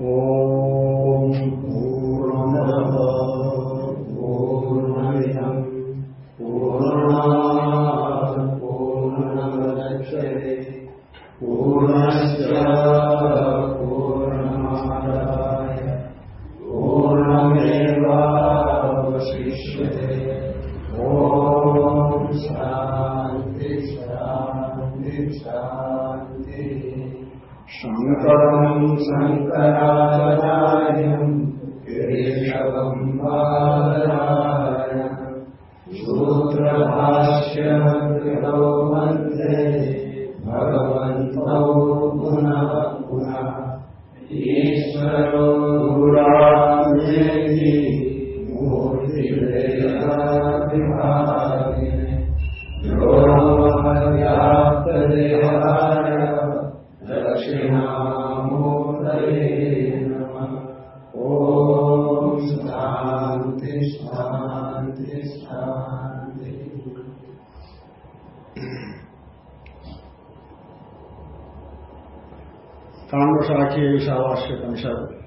ॐ कांडशाखी ईशावास्य परिषद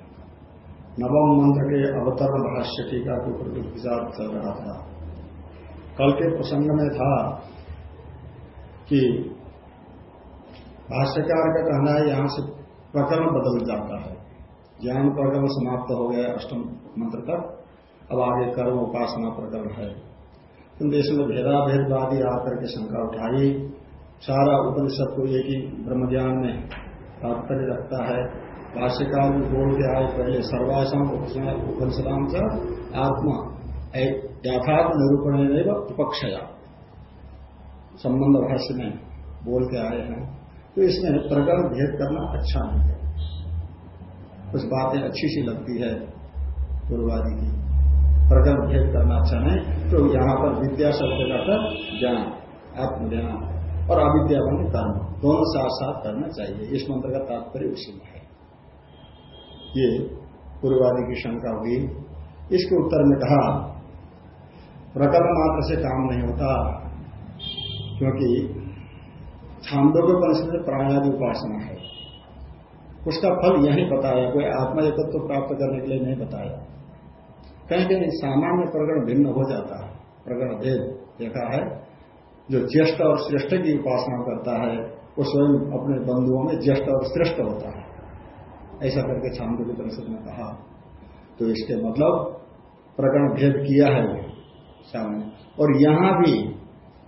नवम मंत्र के अवतरण भाष्य टीका के ऊपर विचार चल रहा था। कल के प्रसंग में था कि भाष्यकार का कहना है, यहाँ से प्रकरण बदल जाता है। ज्ञान प्रकरण समाप्त हो गया अष्टम मंत्र तक। अब आगे कर्म उपासना प्रकरण है। किंतु इसमें भेदाभेदवादी आकर के शंका उठाई। सारा उपनिषद को एक ही ब्रह्मज्ञान में तात्पर्य रखता है। भाष्यकार में बोल के आए पहले सर्वासम उपनिषदाम च आत्मा यथार्थ निरूपण उपक्षया। संबंध भाष्य में बोल के आए हैं। तो इसमें प्रकरण भेद करना अच्छा नहीं है। कुछ बातें अच्छी सी लगती है पूर्वादि की। प्रकरण भेद करना अच्छा नहीं तो यहाँ पर विद्या शब्द का ज्ञान, आत्मज्ञान। और अविद्या बने कर्म दोनों साथ साथ करना चाहिए। इस मंत्र का तात्पर्य उसी में है। ये पूर्वादि की शंका हुई। इसके उत्तर में कहा, प्रकरण मात्र से काम नहीं होता, क्योंकि परिषद में प्राणादि उपासना है, उसका फल यही बताया, कोई आत्मा एकत्व तो प्राप्त करने के लिए नहीं बताया। कहीं कहीं सामान्य प्रकरण भिन्न हो जाता है। प्रकरण भेद, देखा है। जो ज्येष्ठ और श्रेष्ठ की उपासना करता है, वो स्वयं अपने बंधुओं में ज्येष्ठ और श्रेष्ठ होता है। ऐसा करके छांदो की परिषद ने कहा। तो इसके मतलब प्रकरण भेद किया है सामने। और यहाँ भी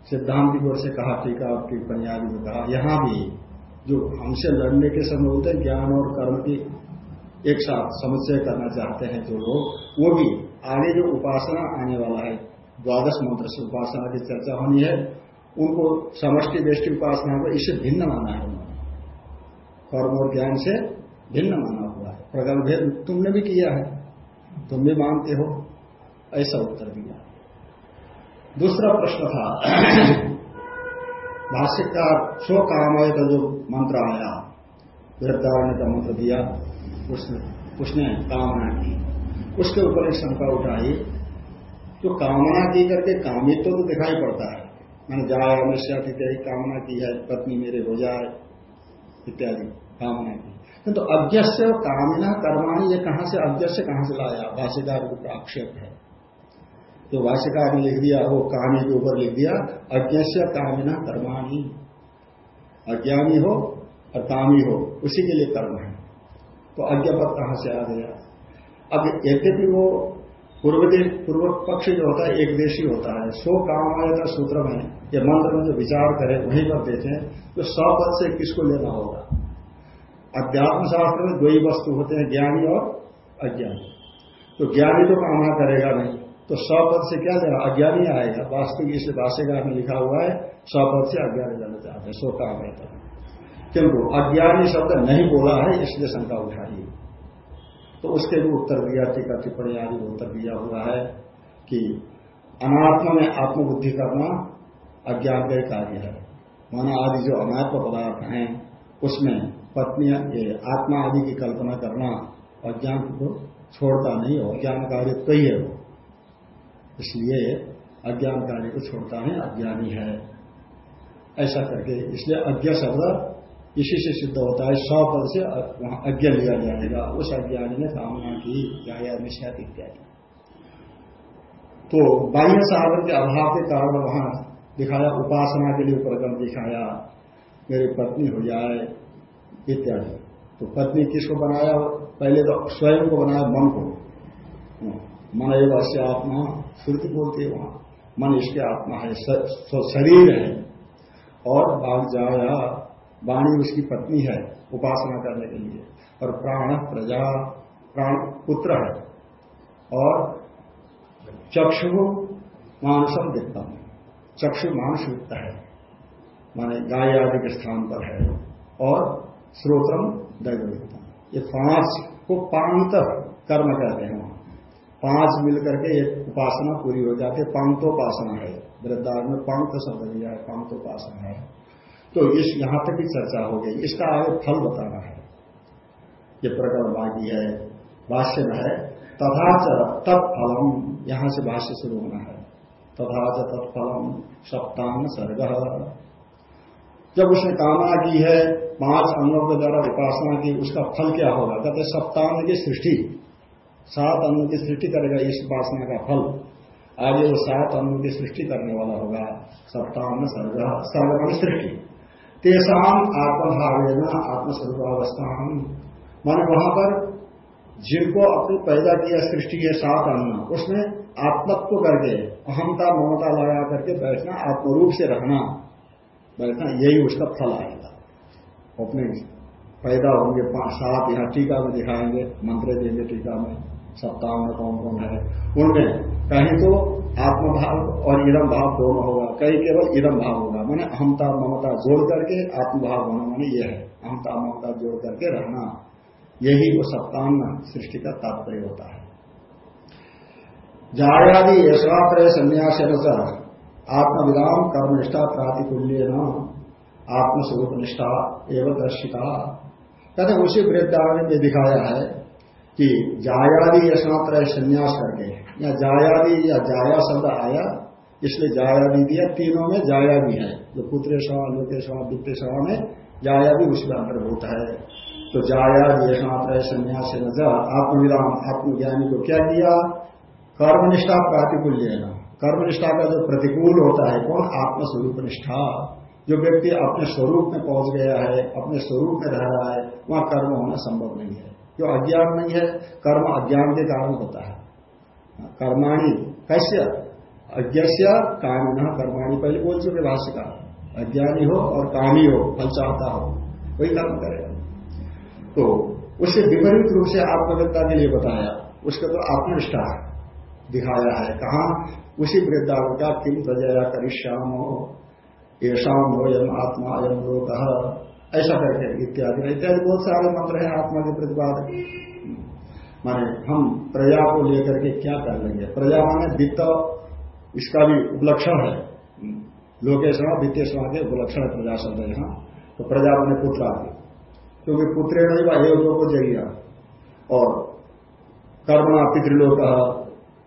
सिद्धांत की ओर से कहा, टीका और टिप्पणी आदि कहा, यहाँ भी जो हमसे लड़ने के समय होते ज्ञान और कर्म की एक साथ समुच्चय करना चाहते हैं जो लोग, वो भी आगे जो उपासना आने वाला है, द्वादश मंत्र से उपासना की चर्चा होनी है उनको समष्टि दृष्टि उपासना को इससे भिन्न माना है उन्होंने। कर्म और ज्ञान से भिन्न माना हुआ है। प्रगल भेद तुमने भी किया है। तुम भी मानते हो। ऐसा उत्तर दिया। दूसरा प्रश्न था, भाष्यकार स्व कामय का जो मंत्र आया, वृद्धारण्य का मंत्र दिया, उसने उसने कामना की। उसके ऊपर एक शंका उठाई तो कामना की करके कामित्व तो दिखाई पड़ता है। मैंने जाए हमेशा इत्यादि कामना की है, पत्नी मेरे हो जाए, इत्यादि कामना की। तो अज्ञस्य कामना कर्माणी, ये कहाँ से अज्ञस्य कहाँ से लाया? भाष्यकार का आक्षेप है। जो भाष्यकार ने लिख दिया, वो कहानी के ऊपर लिख दिया अज्ञस्य कामिना, कर्माणी। अज्ञानी हो और कामी हो, उसी के लिए कर्म है। तो अज्ञापद कहाँ से आ गया? अब यद्यपि वो पूर्व पूर्व पक्ष जो होता है, एक देशी होता है। सो काम आएगा सूत्र में, ये मंत्र में जो विचार करें, वहीं पर देखें तो सौ पद से किसको लेना होगा? अध्यात्म शास्त्र में दो ही वस्तु होते हैं, ज्ञानी और अज्ञानी। तो ज्ञानी तो कामना करेगा नहीं तो सौ पद से क्या लेना अज्ञानी आएगा। वास्तविक इसे भाष्यकार में लिखा हुआ है सौ पद से अज्ञानी लेना चाहते हैं, सो काम है किंतु अज्ञानी शब्द नहीं बोला है, इसलिए शंका उठाई तो उसके भी उत्तर दिया, टीका टिप्पणी आदि उत्तर दिया हुआ है कि अनात्मा में आत्मबुद्धि करना अज्ञान का कार्य है। माना आदि जो अनात्म पदार्थ हैं, उसमें पत्नी आत्मा आदि की कल्पना करना अज्ञान को छोड़ता नहीं हो अज्ञान कार्य तो ही है वो। इसलिए अज्ञान कार्य को छोड़ता है अज्ञानी है। ऐसा करके इसलिए अज्ञा शब्द इसी से सिद्ध होता है सौ पद से वहाँ अज्ञा लिया जाएगा उस अज्ञानी ने कामना की जाया निश्चय इत्यादि। तो बाह्य साधन के अभाव के कारण वहाँ दिखाया उपासना के लिए प्रकरण दिखाया, मेरी पत्नी हो जाए, इत्यादि। तो पत्नी किसको बनाया? पहले तो स्वयं को बनाया, मन को। मन एवं अश्य आत्मा, श्रुति बोलती है वहाँ। मन इसके आत्मा है शरीर है। और बाघ जाया वाणी उसकी पत्नी है उपासना करने के लिए। और प्राण प्रजा, प्राण पुत्र है। और चक्षु मानसम दिखता चक्षु मानस युक्त है। माने गाय आदि के स्थान पर है। और श्रोत्रम दैवयुक्तम ये पाँच को पांत कर्म कहते हैं वहाँ। पाँच मिलकर के एक उपासना पूरी हो जाती है। पांतोपासना है। वृद्धार में पांत शब्द दिया है। पांतोपासना है। तो इस यहाँ तक भी चर्चा हो गई। इसका आगे फल बताना है। ये प्रकरण बाकी है, भाष्य में है तथा तत्फलम, यहाँ से भाष्य शुरू होना है। तथा तत्फलम सप्तांग सर्ग। जब उसने कामना की है, पाँच अंगों के द्वारा उपासना की, उसका फल क्या होगा? कहते सप्तांग की सृष्टि। सात अन्न की सृष्टि करेगा इस उपासना का फल। आगे वो सात अन्न की सृष्टि करने वाला होगा। सप्ताह सर्ग सर्वगण सृष्टि। तेसाम आत्मभावेना आत्मस्वरूपावस्था माने वहाँ पर जिनको अपनी पैदा किया, सृष्टि के साथ आना, उसमें आत्मत्व करके अहमता ममता लगा करके बैठना, आत्मरूप से रहना, बैठना, यही उसका फल आएगा। अपने पैदा होंगे सात यहाँ टीका में दिखाएँगे, मंत्र देंगे टीका में, सप्ताह में कौन कौन है। उनमें कहीं तो आत्मभाव और इदम भाव दोनों होगा। कई केवल इदम भाव होगा। मैंने अहमता ममता जोड़ करके आत्मभाव होना मैंने यह है। अहमता ममता जोड़ करके रहना। यही वो सप्ताह सृष्टि का तात्पर्य होता है। जायादि यशात्रय संन्यास आत्मविराम कर्मनिष्ठा प्रातिकूल्य न आत्मस्वरूप निष्ठा एवं दर्शिता। कहते उसी वृद्धारण में दिखाया है कि जायादि यशनात्र संन्यास करके या जाया भी या जाया शब्द आया, इसलिए जाया भी दिया तीनों में जाया भी है। जो पुत्र सभा लोके सभा वित्त सभा में जाया भी उसमें अंतर्भूत है। तो जाया यशनात्र संन्यास नज़र आत्मविराम, आत्मज्ञानी को क्या दिया कर्मनिष्ठा प्रतिकूल लेना कर्मनिष्ठा का जो प्रतिकूल होता है कौन? आत्मस्वरूप निष्ठा जो व्यक्ति अपने स्वरूप में पहुँच गया है, अपने स्वरूप में रह रहा है, वहाँ कर्म होना संभव नहीं है। जो अज्ञान नहीं है, कर्म अज्ञान के कारण होता है। कर्माणी कैसे अज्ञस्य कामिना कर्माणी। पहले बोल चुके भाष्य का अज्ञानी हो और कामी हो फल चाहता हो। वही कर्म करेगा तो उससे विपरीत रूप से आत्मविद्ता के लिए बताया, उसके तो आत्मनिष्ठा दिखाया है। कहा, उसी वृद्धा का किम प्रजया करिश्याम हो येषाम हो यम आत्मा यम लोग ऐसा करके इत्यादि। इत्यादि बहुत सारे मंत्र हैं आत्मा के प्रतिपाद माने हम प्रजा को लेकर के क्या कर लेंगे प्रजा माने वित्त, इसका भी उपलक्षण है। लोकेशवा वित्तीय सभा के उपलक्षण है प्रजा शब्द यहाँ। तो प्रजा माने पुत्र आदि। क्योंकि पुत्रे नहीं, वह लोग को जगिया और कर्मणा पितृलोक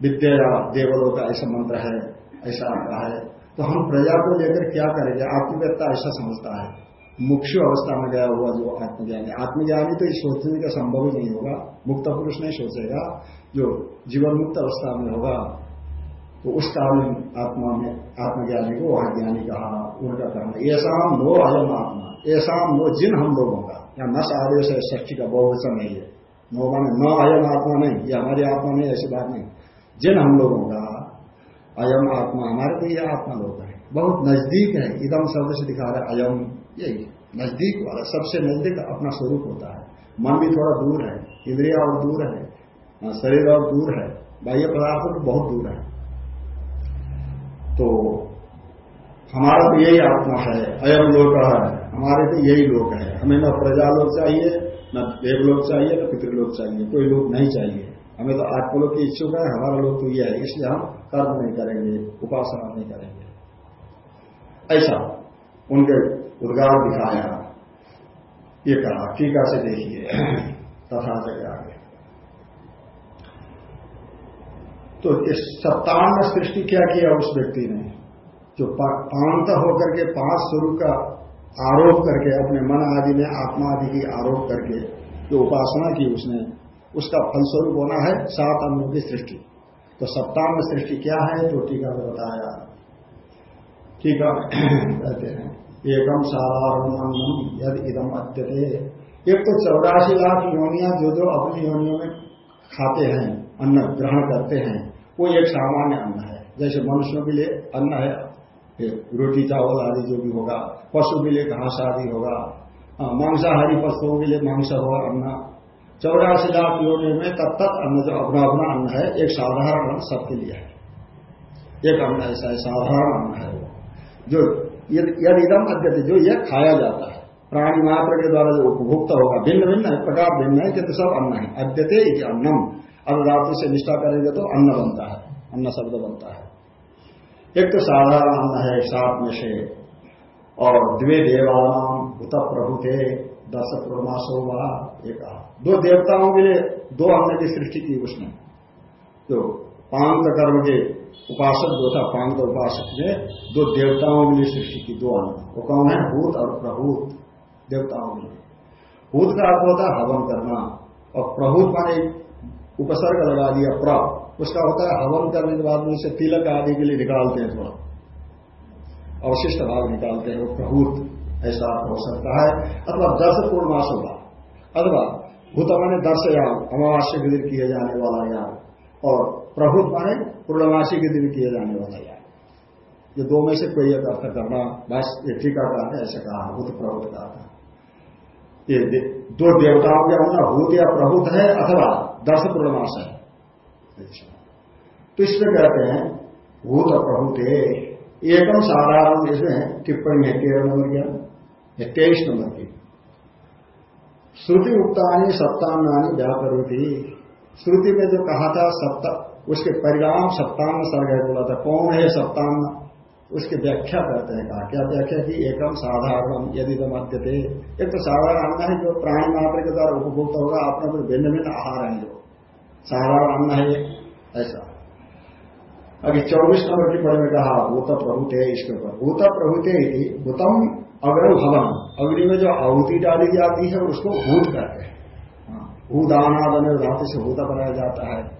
विद्या देवलोक, ऐसा मंत्र है, ऐसा आता है। तो हम प्रजा को लेकर क्या करेंगे? आत्मव्यता ऐसा समझता है। मुख्य अवस्था में गया हुआ जो आत्मज्ञानी आत्मज्ञानी तो सोचने का संभव ही नहीं होगा। मुक्त पुरुष नहीं सोचेगा जो जीवन मुक्त अवस्था में होगा तो उस काल में आत्मा में आत्मज्ञानी को वहाँ ज्ञानी कहा, उनका कहना ऐसा नो अयम आत्मा। ऐसा नो जिन हम लोगों का। या नस आदेश है ष्ठी का बहुवचन नहीं है। नो माने न अयम आत्मा नहीं। ये हमारी आत्मा नहीं, ऐसी बात नहीं। जिन हम लोगों का, अयम आत्मा, हमारे तो यह आत्मा लोग है। बहुत नज़दीक है। इदम शब्द से दिखा रहा है, अयम। यही नज़दीक वाला सबसे नज़दीक अपना स्वरूप होता है। मन भी थोड़ा दूर है इंद्रिया और दूर है हाँ, शरीर और दूर है बाह्य पदार्थों तो बहुत दूर है। तो हमारा तो यही आत्मा है अयम लोक है हमारे तो यही लोक है। हमें न प्रजा लोग चाहिए न देवलोक चाहिए न पितृलोक चाहिए कोई लोग नहीं चाहिए। हमें तो आत्मलोक की इच्छुक है हमारा लोग तो यह है इसलिए हम कर्म नहीं करेंगे उपासना नहीं करेंगे। ऐसा उनके उद्गार दिखाया ये कहा, टीका से देखिए। तथा से आगे तो इस सप्ताह सृष्टि क्या किया उस व्यक्ति ने? जो पांत होकर के पाँच स्वरूप का आरोप करके, अपने मन आदि में आत्मा आदि की आरोप करके जो उपासना की उसने, उसका फलस्वरूप होना है सात अंगों की सृष्टि। तो सप्ताह सृष्टि क्या है? जो टीका में बताया। टीका कहते हैं। एकम साधारण यद इदम अत्यते एक तो चौरासी लाख योनिया जो जो अपनी योनियों में खाते हैं, अन्न ग्रहण करते हैं, वो एक सामान्य अन्न है। जैसे मनुष्यों के लिए अन्न है रोटी, चावल आदि जो भी होगा, पशु के लिए घास आदि होगा मांसाहारी पशुओं के लिए मांस होगा अन्न। चौरासी लाख योनियों में तब तक अन्न जो अपना अपना अन्न है, एक साधारण अन्न सबके लिए है। एक अन्न ऐसा है, साधारण अन्न है वो। जो यदि इदम जो यह खाया जाता है, प्राणी मात्र के द्वारा जो उपभोक्ता होगा भिन्न भिन्न है, प्रकार भिन्न है, किंतु सब अन्न है। अद्यते अन्नम। अनुदातु से निष्ठा करेंगे तो अन्न बनता है, अन्न शब्द बनता है। एक तो साधारण अन्न है, सात में से, और द्वे देवानाम भूत प्रभु थे दस पूर्णमासो हुआ एक। दो देवताओं के लिए दो अन्न की सृष्टि की उसने। जो पांत कर्म के उपासक जो था पांत उपासक ने दो देवताओं के लिए सृष्टि की दो अन्न वो कौन है? भूत और प्रभूत देवताओं में भूत का अर्थ होता है हवन करना। और प्रभुत माने उपसर्ग लगा दिया प्र उसका होता है हवन करने के बाद में उसे तिलक आदि के लिए निकालते हैं थोड़ा। अवशिष्ट भाग निकालते हैं वो प्रभुत। ऐसा हो सकता है। अथवा दस पूर्णमास होगा अथवा भूत माने दस याग अमावास्य के किए जाने वाला याग और प्रभुत माने पूर्णमासी के दिन किए जाने वाला याग ये दो में से कोई एक अर्थ करना, बस ये टीका का ऐसे कहा, भूत प्रभुत कहा था। ये दो देवताओं के होना भूत या प्रभुत है अथवा दस पूर्णमास है। तो इसमें कहते हैं, भूत प्रभुत, एकम साधारण इसमें टिप्पणी है, तेरह नंबर की तेईस नंबर की। श्रुति उक्तानी सप्तांगानी व्यापार थी श्रुति में जो कहा था सप्ताह उसके परिणाम सप्तांग सर्ग बोला था। कौन है सप्तांग? उसकी व्याख्या करते हैं कहा। क्या व्याख्या की? एकम साधारण यदि तो मध्य थे एक तो साधारण अन्न है जो प्राणी मात्र के द्वारा उपभोक्ता होगा अपने अपने भिन्न भिन्न आहार है जो। साधारण अन्न है ऐसा। अभी चौबीस नंबर की पढ़ में कहा भूत प्रभुत है इसके ऊपर भूत प्रभुते ही भूतम अग्र भवन अग्नि में जो आहुति डाली जाती है उसको भूत कहते हैं। हाँ, भूदानादन धातु से भूता बनाया जाता है।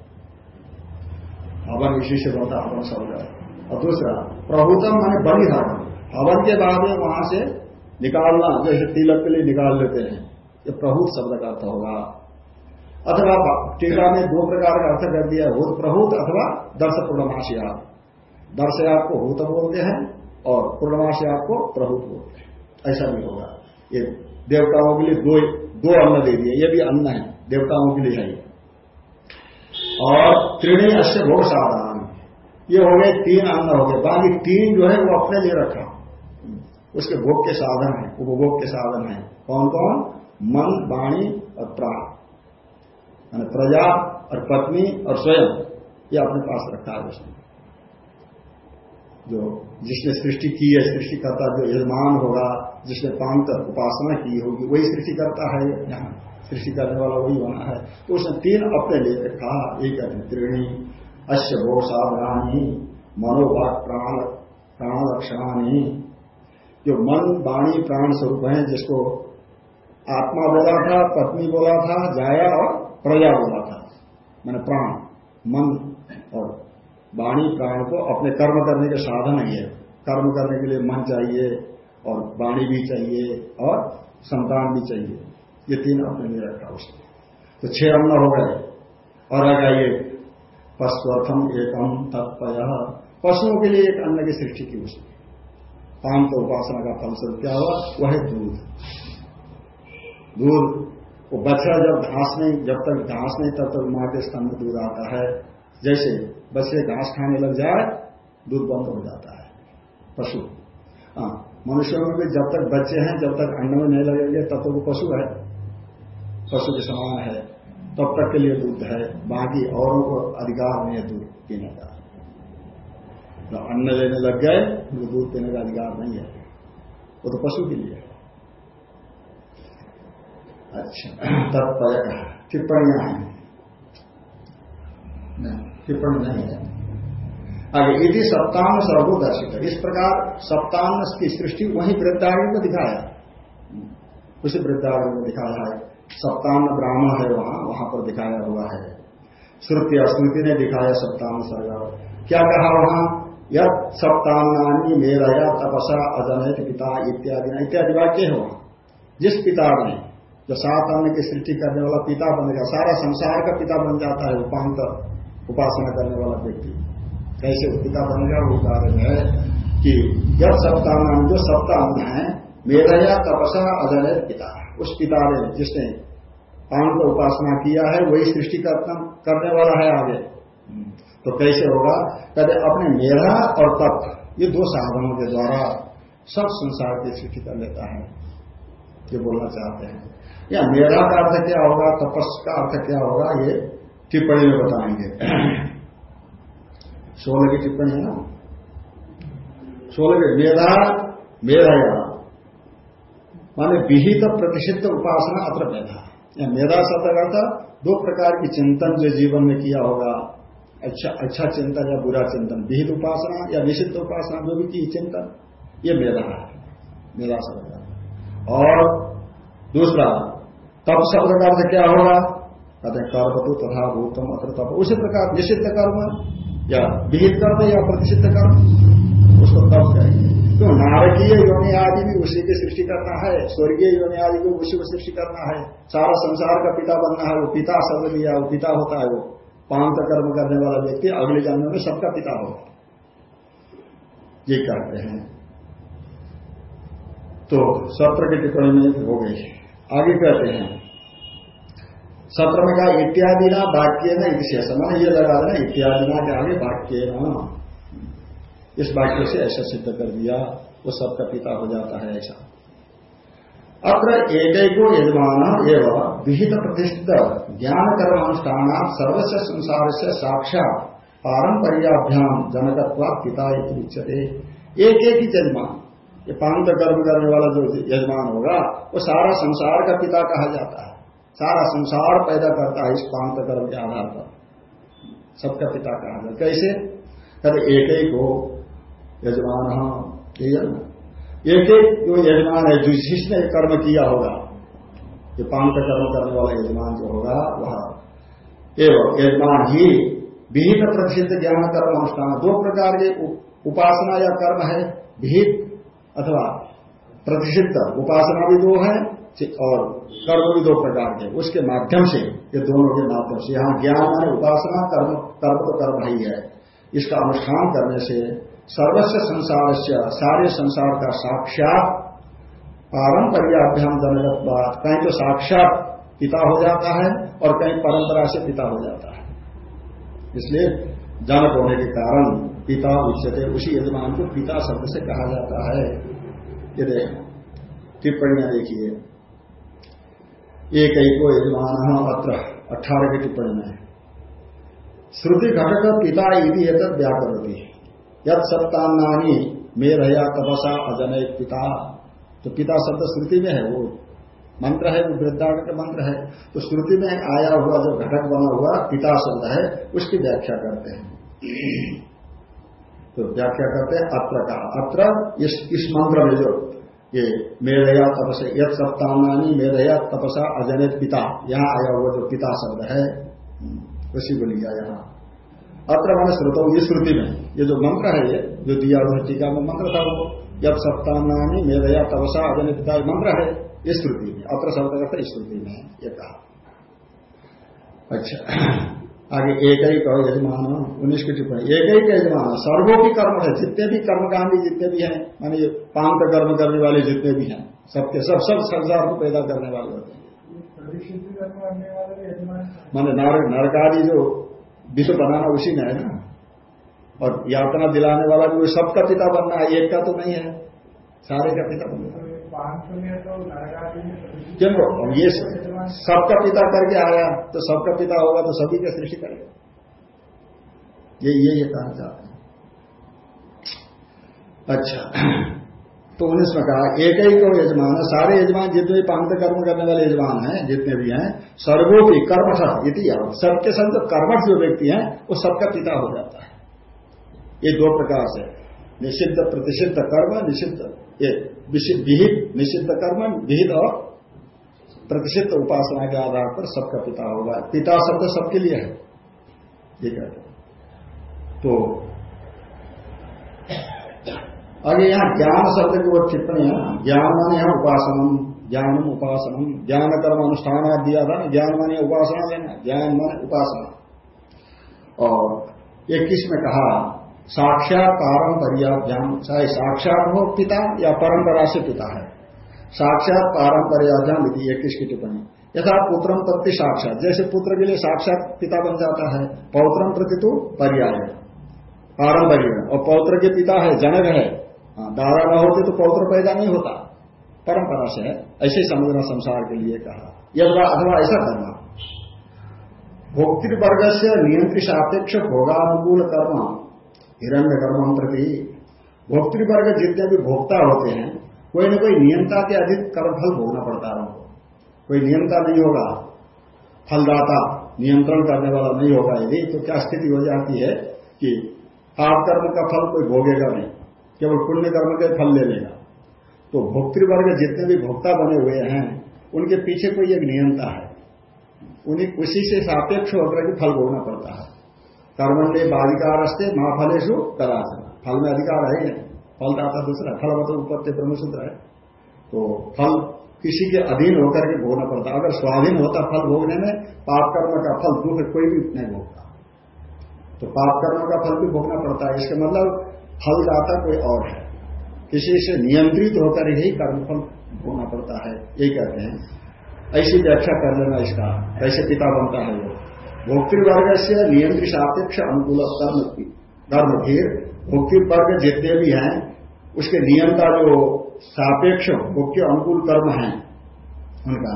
हवन इसी से बनता हवन शब्द और दूसरा, प्रभुतम माने बड़ी हवन हवन के बाद में वहाँ से निकालना, जैसे तिलक के लिए निकाल लेते हैं। ये प्रभुत शब्द का अर्थ होगा। अथवा टीका में दो प्रकार का अर्थ कर दिया भूत प्रभुत अथवा दर्श पूर्णमासी आप दर्श आपको भूत बोलते हैं और पूर्णमासी आपको प्रभुत बोलते हैं। ऐसा भी होगा। ये देवताओं के लिए दो दो अन्न दे दिए, ये भी अन्न है, देवताओं के लिए है और त्रिणी अश्य भोग साधन ये हो गए तीन अन्न हो गए। बाकी तीन जो है वो अपने लिए रखा। उसके भोग के साधन है, उपभोग के साधन है। कौन कौन? मन, वाणी और प्राण। प्रजा और पत्नी और स्वयं। ये अपने पास रखा है उसने। जो जिसने सृष्टि की है सृष्टि करता जो यजमान होगा, जिसने पांत उपासना की होगी, वही सृष्टि करता है यहाँ। सृष्टि करने वाला वही होना है। तो उसने तीन अपने लिए कहा, एक त्रिणी अश्य साधनानी मनोभाग प्राण प्राण लक्षणानी जो मन, वाणी, प्राण स्वरूप है, जिसको आत्मा बोला था, पत्नी बोला था, जाया और प्रजा बोला था। मैंने प्राण, मन और वाणी, प्राण को अपने कर्म करने के साधन ही है। कर्म करने के लिए मन चाहिए और वाणी भी चाहिए और संतान भी चाहिए। ये तीन अपने लिए रखा उसने तो छह अन्न हो गए। और आ जाइए। पशुअर्थम एकम तत्पय। पशुओं के लिए एक अन्न की सृष्टि की उसने काम तो उपासना का फल स्वरूप क्या हुआ? वह है दूध। दूध वो बछड़ा जब घास नहीं जब तक घास नहीं, तब तक माँ के स्तन में दूध आता है। जैसे बच्चे घास खाने लग जाए, दूध बंद हो जाता है। पशु। हाँ मनुष्यों में भी जब तक बच्चे हैं, जब तक अन्न में नहीं लगेंगे, तब तक वो पशु है। पशु के समान है तब तक के लिए दूध है, बाकी औरों को अधिकार नहीं है दूध पीने का। तो अन्न लेने लग गए उनको दूध पीने का अधिकार नहीं है। वो तो पशु के लिए है। अच्छा तत्पर टिप्पणियाँ हैं। टिप्पणी नहीं है। आगे यदि सप्ताह सर्वोदर्शित। इस प्रकार सप्ताह की सृष्टि वही वृद्धारण में दिखाया। उसी वृद्धारण में दिखाया है। सप्ताह ब्राह्मण है वहाँ वहाँ पर दिखाया हुआ है। श्रुति स्मृति ने दिखाया सप्ताह सर्ग। क्या कहा वहाँ? यद सप्तांगानी मेरा या तपसा अजनयत पिता इत्यादि। इत्यादि वाक्य है वहाँ। जिस पिता ने जो सात अन्न की सृष्टि करने वाला पिता बन गया, सारा संसार का पिता बन जाता है उपांत उपासना करने वाला व्यक्ति। कैसे पिता बन गया? वो कारण है कि यद सप्ताह जो सप्ताह है, मेरा या तपसा अजय पिता। उस पिता ने जिसने पान को उपासना किया है, वही सृष्टि करने वाला है आगे। तो कैसे होगा? कहते, अपने मेरा और तप ये दो साधनों के द्वारा सब संसार की सृष्टि कर लेता है। ये बोलना चाहते हैं। या मेरा का अर्थ क्या होगा? तपस का अर्थ क्या होगा? ये टिप्पणी में बताएँगे। सोलह की टिप्पणी है ना? सोलह मेरा मेरा माने विहित प्रतिषिद्ध उपासना अत्र मेधा। या मेधा शब्द करता दो प्रकार की चिंतन जो जीवन में किया होगा। अच्छा अच्छा चिंतन या बुरा चिंतन, विहित उपासना या निषिद्ध उपासना, जो भी की चिंतन, ये मेधा है। मेधा शब्द का और दूसरा, तप शब्द का अर्थ क्या होगा? कहते कर्म तो तथा भूतम अत्र तप। उसी प्रकार निषिद्ध कर्म या विहित कर्म या प्रतिषिद्ध कर्म, उसको तप कहेंगे। क्यों नारकीय योनि आदि भी उसी की सृष्टि करना है, स्वर्गीय योनि आदि को उसी को सृष्टि करना है। सारा संसार का पिता बनना है, वो पिता शब्द लिया वो पिता होता है वो। पाँच कर्म करने वाला व्यक्ति अगले जन्म में सबका पिता होगा। ये कहते हैं। तो सत्र की टिप्पणी में हो गई आगे कहते हैं। सत्र में कहा इत्यादि ना वाक्य ना शेष मैंने ये लगा देना इत्यादि ना के आगे वाक्य इस वाक्य से ऐसा सिद्ध कर दिया, वो सबका पिता हो जाता है ऐसा। अत्र एक यजमान एवं विहित प्रतिष्ठित ज्ञान कर्म अनुष्ठान सर्वस्व संसार से साक्षात पारंपरियाभ्याम जनकत्वा पिता उच्चते एक एक ही यजमान, ये पांत कर्म करने वाला जो यजमान होगा, वो सारा संसार का पिता कहा जाता है। सारा संसार पैदा करता है इस पांत कर्म के आधार पर। सबका पिता कहा जाए कैसे? कहते एक एक हो यजमान एक एक जो यजमान है जिसने कर्म किया होगा, जो पांत कर्म करने वाला यजमान जो होगा, वह। एवं यजमान ही विहित प्रसिद्ध ज्ञान कर्म अनुष्ठान। दो प्रकार के उपासना या कर्म है, विहित अथवा प्रतिषिद्ध। उपासना भी दो है और कर्म भी दो प्रकार के। उसके माध्यम से, ये दोनों के माध्यम से। यहाँ ज्ञान माने उपासना, कर्म कर्म तो कर्म ही है। इसका अनुष्ठान करने से सर्वस्व संसार सारे संसार का साक्षात पारंपरियाभ्याम जनगत बात कहीं तो साक्षात पिता हो जाता है और कहीं परंपरा से पिता हो जाता है। इसलिए जनक होने के कारण पिता उच्चते उसी यजमान को पिता शब्द से कहा जाता है। ये देख, टिप्पणियाँ देखिए। एक एक यजमान अत्र अठारह की टिप्पणी में श्रुति घटक पिता यदि व्याकरती। यद सत्तान्नानी में रहया तपसा अजनय पिता। तो पिता शब्द श्रुति में है वो। मंत्र है वो वृद्धारण का मंत्र है। तो श्रुति में आया हुआ जो घटक बना हुआ पिता शब्द है उसकी व्याख्या करते हैं। तो व्याख्या करते हैं अत्र का। अत्र इस, इस मंत्र में जो ये मेधया तपस यद सप्तानी मेधया तपसा अजनित पिता। यहाँ आया हुआ जो पिता शब्द है उसी को लिया यहाँ। अत्र मैंने श्रुतों ये श्रुति में। ये जो मंत्र है ये जो दिया हुआ टीका में मंत्र था वो यद सप्तानी मेधया तपसा अजनित पिता मंत्र है इस श्रुति में अत्र शब्द करता इस श्रुति में ये कहा। अच्छा आगे एक ही कहो यजमान उन्नीस की टिप्पणी। एक ही यजमान सर्वो की कर्म है जितने भी कर्मकांडी जितने भी हैं माने पांत कर्म करने वाले जितने भी हैं सबके सब सब संसार को पैदा करने वाले होते हैं। माने नरकादि जो विश्व बनाना उसी में है ना। और यातना दिलाने वाला भी सबका पिता बनना है, एक का तो नहीं है। सारे का पिता बनना क्यों ये सबका पिता करके आया तो सबका पिता होगा तो सभी का सृष्टि करेगा। ये ये ये कहना चाहते हैं। अच्छा। तो उन्नीस कहा एक ही को यजमान। है सारे यजमान जितने भी पांत कर्म करने वाले यजमान हैं, जितने भी हैं सर्वो भी कर्मठ इति सबके संग कर्मठ जो व्यक्ति हैं, वो सबका पिता हो जाता है। ये दो प्रकार से। निषिद्ध, प्रतिषिद्ध कर्म, निषिद्ध, ये विहित, निषिद्ध कर्म, विहित और प्रतिषिद्ध उपासना के आधार पर सबका पिता होगा। पिता शब्द सबके लिए है। ये कहते तो आगे यहाँ ज्ञान शब्द की वो टिप्पणी है। ज्ञान माने यहाँ उपासनम, ज्ञानम उपासनम। ज्ञान कर्म अनुष्ठान दिया था ना ज्ञान माने उपासना लेना ज्ञान माने उपासना। और इक्कीस में कहा? साक्षात पारंपरिया ज्ञान चाहे साक्षात हो पिता या परंपरा से पिता है। साक्षात पारंपरियाध्यान विधि इक्कीस की टिप्पणी? यथा पुत्रम प्रति साक्षात। जैसे पुत्र के लिए साक्षात पिता बन जाता है पौत्रम प्रति तो पर्याय। पारंपरिक और पौत्र के पिता है, जनक है। हाँ, दादा न होते तो पौत्र पैदा नहीं होता। परंपरा से है। ऐसे समझना संसार के लिए कहा। यह अथवा ऐसा करना भोक्तृवर्ग से नियंत्रित सापेक्ष भोगानुकूल कर्म हिरण्य कर्म प्रति। भोक्तृवर्ग जितने भी भोक्ता होते हैं कोई न कोई नियंता के अधिक कर्मफल भोगना पड़ता है उनको। कोई नियंता नहीं होगा। फलदाता नियंत्रण करने वाला नहीं होगा यदि तो क्या स्थिति हो जाती है कि पाप कर्म का फल कोई भोगेगा नहीं। केवल पुण्य कर्म के फल ले लेगा। तो भोक्तृवर्ग जितने भी भोक्ता बने हुए हैं, उनके पीछे कोई एक नियंता है। उन्हें उसी से सापेक्ष होकर के फल भोगना पड़ता है। कर्मंडे बाधिकार रस्ते महाफलेशु कराचना फल में अधिकार है नहीं? फलदाता दूसरा फल मतलब उपत्य ब्रह्मसूत्र है। तो फल किसी के अधीन होकर के भोगना पड़ता अगर स्वाधीन होता फल भोगने में, पाप कर्म का फल दुख कोई भी नहीं भोगता तो पाप कर्म का फल भी भोगना पड़ता है। इसका मतलब फलदाता कोई और है। किसी से नियंत्रित होकर ही कर्मफल होना पड़ता है यही कहते हैं। ऐसी व्याख्या कर लेना इसका ऐसे पिता बनता है वो। भोक्तृवर्ग से नियंत्रित सापेक्ष अनुकूल कर्म धर्म धीर भोक्तृवर्ग जितने भी हैं, उसके नियंता जो सापेक्ष भोक्य अनुकूल कर्म है, उनका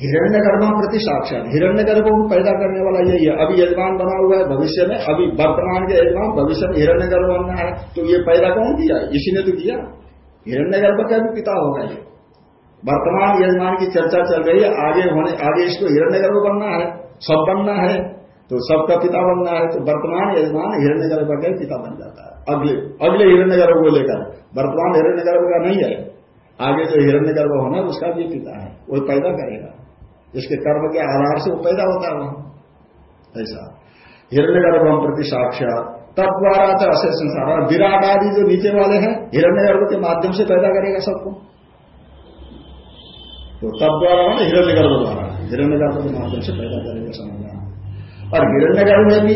हिरण्य गर्भ प्रति साक्षात। हिरण्य गर्भ को पैदा करने वाला यही है। अभी यजमान बना हुआ है भविष्य में, अभी वर्तमान के यजमान भविष्य में हिरण्य गर्भ बनना है। तो ये पैदा कौन किया? इसी ने तो किया। हिरण्य गर्भ का भी पिता होगा ये वर्तमान यजमान की चर्चा चल रही है। आगे होने, आगे इसको हिरण्य गर्भ बनना है। सब बनना है। तो सबका पिता बनना है। तो वर्तमान यजमान हिरण्य गर्भ का पिता बन जाता है। अगले अगले हिरण्य गर्भ को लेकर। वर्तमान हिरण्य गर्भ का नहीं है। आगे जो हिरण्य गर्भ होना उसका भी पिता है। वो पैदा करेगा। जिसके कर्म के आधार से वो पैदा होता है ऐसा। हिरण्य गर्भ हम प्रति साक्षात। तब द्वारा था अशेष संसार विराट आदि जो नीचे वाले हैं हिरण्य गर्भ के माध्यम से पैदा करेगा सबको। तो तब द्वारा ना हिरण्य गर्भ द्वारा। हिरण्य गर्भ के माध्यम से पैदा करेगा समझना और हिरण्य गर्भ में भी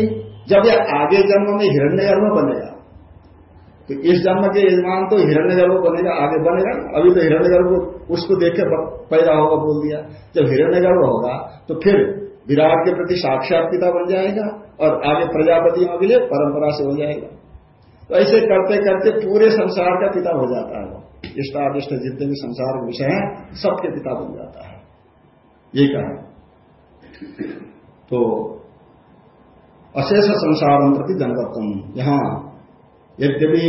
जब यह आगे जन्म में हिरण्य गर्भ बनेगा तो इस जन्म के यजमान तो हिरण्य गर्भ बनेगा, आगे बनेगा। अभी तो हिरण्य गर्भ उसको देख के पैदा होगा बोल दिया। जब हिरण्य गर्भ होगा तो फिर विराट के प्रति साक्षात पिता बन जाएगा और आगे प्रजापतियों के लिए परंपरा से हो जाएगा। तो ऐसे करते करते पूरे संसार का पिता हो जाता है। इष्टादिष्ट जितने भी संसार विषय हैं, सबके पिता बन जाता है। ये कहा। तो अशेष संसार प्रति जनकत्व यहाँ यद्यपि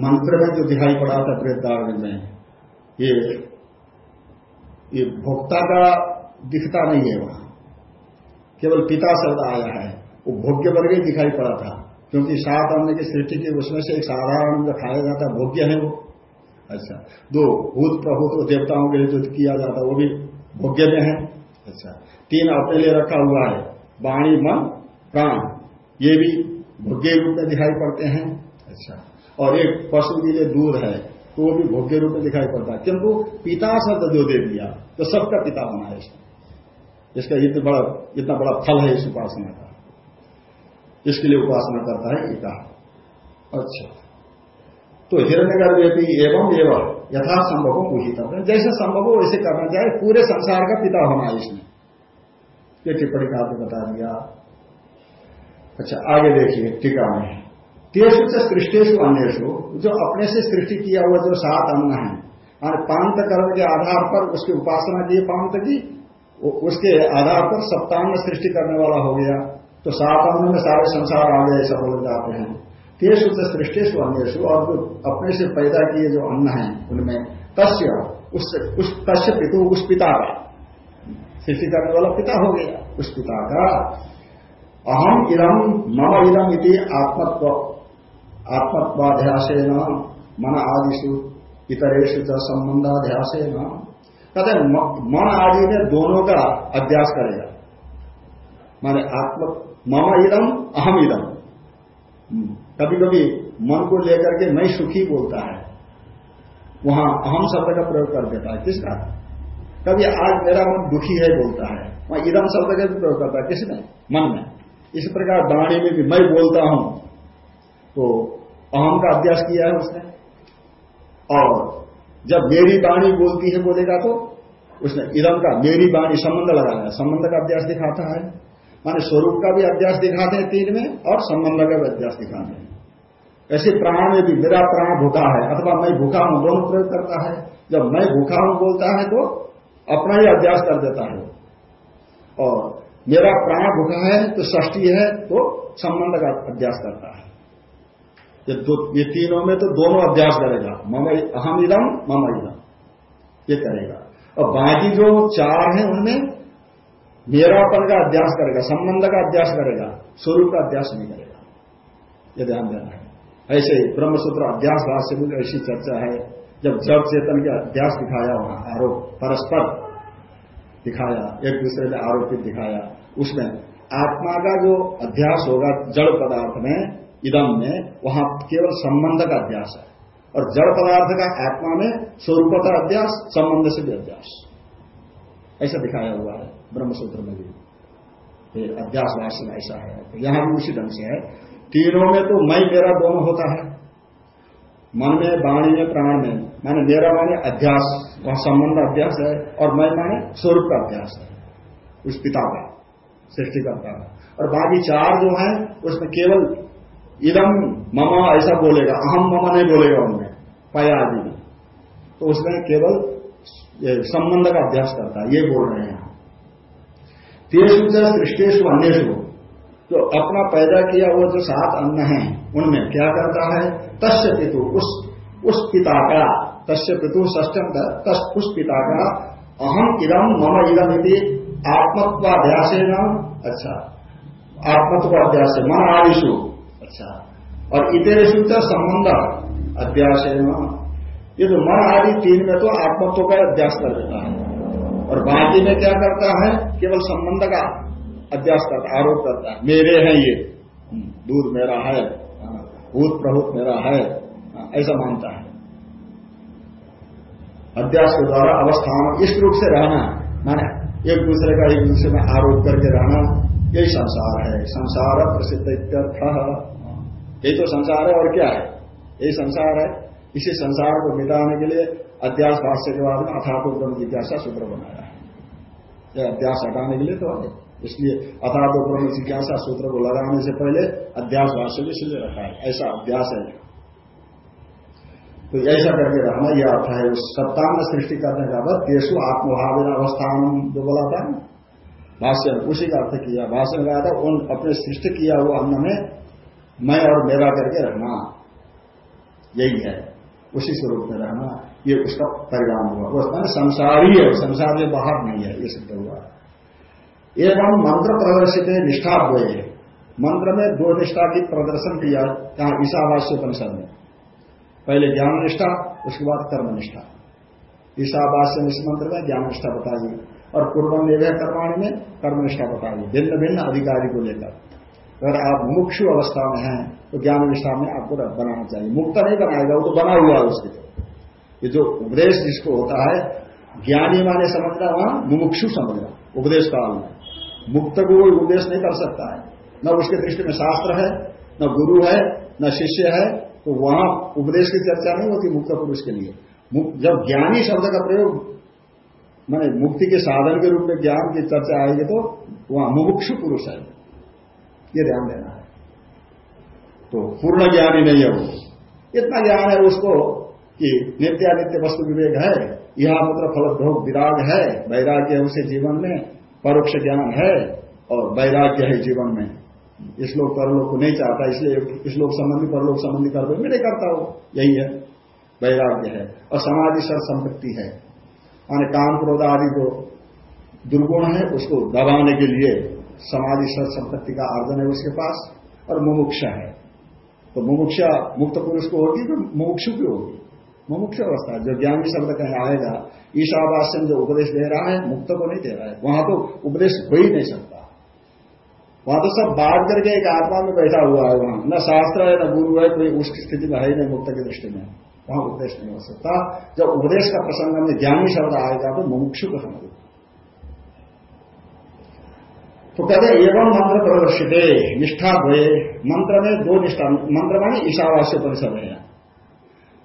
मंत्र में जो दिखाई पड़ा था वृद्धारण में, ये ये भोक्ता का दिखता नहीं है वहाँ। केवल पिता शब्द आया है। वो भोग्य वर्ग ही दिखाई पड़ा था, क्योंकि सात अन्न की सृष्टि के उसमें से एक साधारण खाया जाता है, भोग्य है वो। अच्छा दो भूत प्रभुत देवताओं के लिए जो किया जाता वो भी भोग्य में है। अच्छा तीन अपने लिए रखा हुआ है, वाणी, मन, प्राण। ये भी भोग्य रूप में दिखाई पड़ते हैं। अच्छा। और एक पशु के लिए दूर है तो वो भी भोग्य रूप में दिखाई पड़ता है। किंतु पिता शब्द जो दे दिया तो सबका पिता होना है इसमें। इसका इतना बड़ा इतना बड़ा फल है इस उपासना का। इसके लिए उपासना करता है कहा अच्छा। तो हिरण्य भी एवं एवं यथा संभव पूछित जैसे संभव हो वैसे करना चाहिए। पूरे संसार का पिता होना है इसमें। ये टिप्पणी का आपने बता दिया। अच्छा आगे देखिए, टीका में। तेसु से सृष्टिशु अन्यु जो अपने से सृष्टि किया हुआ जो सात अन्न है और पांत कर्म के आधार पर उसकी उपासना की पांत की उसके आधार पर सप्तांग सृष्टि करने वाला हो गया। तो सात अन्न में सारे संसार आ गए, ऐसा बोल जाते हैं। तेसु से सृष्टिशु अन्यु और जो अपने से पैदा किए जो अन्न है, उनमें तस्य उस तस्य पितु, उस पिता का। सृष्टि करने वाला पिता हो गया, उस पिता का। अहम इदम मम इदम इति आत्मत्व आत्मत्वाध्यासे न मन आदिशु इतरेशु संबंधाध्यासे न कहते मन आदि में दोनों का अभ्यास करेगा। माने आत्म, मम इदम, अहम इदम। कभी कभी मन को लेकर के मैं सुखी बोलता है। वहाँ अहम शब्द का प्रयोग कर देता है। किसका? कभी आज मेरा मन दुखी है बोलता है। वहाँ इदम शब्द का प्रयोग करता है। किसमें मन में। इस प्रकार वाणी में भी मैं बोलता हूँ तो अहम का अभ्यास किया है उसने। और जब मेरी वाणी बोलती है बोलेगा तो उसने इदम का मेरी वाणी संबंध लगाया संबंध का अभ्यास दिखाता है। माने स्वरूप का भी अभ्यास दिखाते हैं तीन में और संबंध का भी अभ्यास दिखाते हैं। ऐसे प्राण में भी मेरा प्राण भूखा है, अथवा मैं भूखा हूँ, दोनों प्रयोग करता है। जब मैं भूखा हूँ बोलता है तो अपना ही अभ्यास कर देता है। और मेरा प्राण भूखा है तो षष्टी है तो संबंध का अभ्यास करता है। ये दो, ये तीनों में तो दोनों अभ्यास करेगा। मम अहम इदम, मम इदम। ये करेगा। और बाकी जो चार हैं, उनमें मेरापन का अभ्यास करेगा, संबंध का अभ्यास करेगा, स्वरूप का अभ्यास नहीं करेगा। ये ध्यान देना है। ऐसे ही ब्रह्मसूत्र अभ्यास में ऐसी चर्चा है। जब जड़ चेतन के अभ्यास दिखाया वहाँ, आरोप, परस्पर दिखाया, एक दूसरे में आरोपित दिखाया। उसमें आत्मा का जो अध्यास होगा जड़ पदार्थ में, इदम में, वहाँ केवल संबंध का अध्यास है। और जड़ पदार्थ का आत्मा में स्वरूपता अध्यास, संबंध से भी अभ्यास ऐसा दिखाया हुआ है ब्रह्मसूत्र में भी। भाष्य में ऐसा है। तो यहाँ भी उसी ढंग से है। तीनों में तो मैं मेरा दोनों होता है। मन में वाणी में प्राण में माने मेरा माने अध्यास, वह संबंध अभ्यास है और मैं माने स्वरूप का अभ्यास है। उस पिता का सृष्टिकर्ता का और बाकी चार जो है, उसमें केवल इदम, ममा ऐसा बोलेगा, अहम ममा नहीं बोलेगा उनमें, पाया आदि में तो उसमें केवल संबंध का अभ्यास करता है, ये बोल रहे हैं। तेसु सृष्टेशु अन्यु जो अपना पैदा किया हुआ जो सात अन्न है, उनमें क्या करता है? तस्य पितु उस उस पिता का, तस्य पितु ष्टम तस्, उस पिता का, अहम इदम मम इदम यदि आत्मत्वाध्यास अच्छा आत्मत्वाध्यास मन आदिशु अच्छा और इतरेशु तो संबंध अध्यास ये तो मन आदि तीन में तो आत्मत्व का अभ्यास कर देता है। और बाकी में क्या करता है? केवल संबंध का अभ्यास करता, आरोप करता है, मेरे हैं ये। दूध मेरा है, भूत प्रभुत मेरा है, ऐसा मानता है। अध्यास के द्वारा अवस्थाओं इस रूप से रहना, माने एक दूसरे का एक दूसरे में आरोप करके रहना, यही संसार है। संसार प्रसिद्ध इत्यर्थ। यही तो संसार है और क्या है? यही संसार है। इसी संसार को मिटाने के लिए अध्यास भाष्य के बाद में ब्रह्म जिज्ञासा सूत्र बनाया है। अध्यास हटाने के लिए तो है इसलिए अथातो ब्रह्म जिज्ञासा सूत्र को लगाने से पहले अध्यास भाष्य भी इसलिए रखा है। ऐसा अभ्यास है। तो ऐसा करके रहना यह अर्थ है, उस सप्ताह सृष्टि करने का बाद देशु आत्मभाव अवस्थान जो बोला था, भाष्य उसी का अर्थ किया। भाष्य में था, उन अपने सृष्टि किया हुआ अन्न में मैं और मेरा करके रहना। यही है। उसी स्वरूप में रहना। ये उसका परिणाम हुआ। वो संसार ही है संसार में बाहर नहीं है, ये सिद्ध हुआ। एवं मंत्र प्रदर्शित निष्ठा हुए मंत्र में दो निष्ठा की प्रदर्शन किया कहा ईशावास्य परिषद में। पहले ज्ञान निष्ठा, उसके बाद कर्म निष्ठा। ईशावास्य इस मंत्र में ज्ञान निष्ठा बताई। और पूर्व निर्भय कर्माणी में कर्म निष्ठा बताई। भिन्न भिन्न अधिकारी को लेकर। अगर आप मुमुक्षु अवस्था में हैं तो ज्ञान निष्ठा में आपको बनाना चाहिए। मुक्त नहीं बनाएगा, वो तो बना हुआ है उसके ये जो उपदेश जिसको होता है, ज्ञानी माने समझना वहाँ मुमुक्षु समझना, उपदेश काल में मुक्त को कोई उपदेश नहीं कर सकता है। न उसके दृष्टि में शास्त्र है, न गुरु है, न शिष्य है तो वहाँ उपदेश की चर्चा नहीं होती मुक्त पुरुष के लिए। जब ज्ञानी शब्द का प्रयोग, माने मुक्ति के साधन के रूप में ज्ञान की चर्चा आएगी तो वहाँ मुमुक्ष पुरुष है। ये ध्यान देना है। तो पूर्ण ज्ञानी नहीं है वो। इतना ज्ञान है उसको कि नित्यानित्य वस्तु विवेक है यहाँ मतलब फलभोग विराग है, वैराग्य है उसे जीवन में। परोक्ष ज्ञान है और वैराग्य है जीवन में। इस लोग परलोक को नहीं चाहता, इसलिए इस लोग संबंधी परलोक संबंधी कर दो नहीं करता हो यही है। वैराग्य है और समाधि सर संपत्ति है। माने काम क्रोध आदि जो दुर्गुण है, उसको दबाने के लिए समाधि सर संपत्ति का आर्जन है उसके पास और मुमुक्षा है। तो मुमुक्षा, मुक्त पुरुष को होगी तो मुमुक्षु की होगी? मुमुक्ष अवस्था जो ज्ञान ज्ञानी शब्द कहीं आएगा ईशावास्य जो उपदेश दे रहा है, मुक्त को नहीं दे रहा है। वहाँ तो उपदेश हो ही नहीं सकता। वहाँ तो सब बांट करके एक आत्मा में बैठा हुआ है वहाँ। न शास्त्र है, न गुरु है, कोई उसकी स्थिति में है ही नहीं, मुक्त की दृष्टि में। वहाँ उपदेश नहीं हो सकता। जब उपदेश का प्रसंग में ज्ञानी शब्द आएगा तो मुमुक्षु को समझ तो कहते एवं मंत्र प्रदर्शित, निष्ठा हुए मंत्र में दो निष्ठा, मंत्र मानी ईशावास्य परिसर है।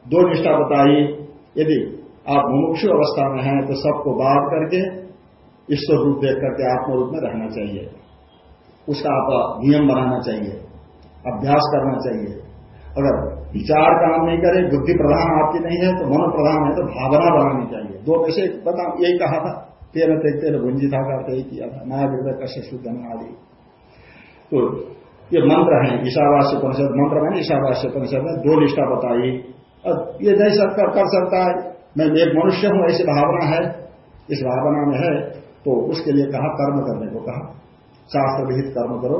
दो निष्ठा बताई, यदि आप मुमुक्षु अवस्था में हैं तो सबको बात करके ईश्वर रूप देख करके आत्म रूप में रहना चाहिए। उसका आप नियम बनाना चाहिए, अभ्यास करना चाहिए। अगर विचार काम नहीं करे, बुद्धि प्रधान आपकी नहीं है तो मन प्रधान है तो भावना बनानी चाहिए। दो में से बता यही कहा था तेरह तेग तेरह भुंजी था करते ही किया था नया हृदय कश्य शुद्ध आदि तो ये मंत्र है, ईशावास्य परिषद मंत्र में ईशावास्य परिषद में दो निष्ठा बताई। और ये नहीं सकता कर सकता है। मैं एक मनुष्य हूँ, ऐसी भावना है। इस भावना में है तो उसके लिए कहा कर्म करने को कहा। शास्त्र विहित कर्म करो,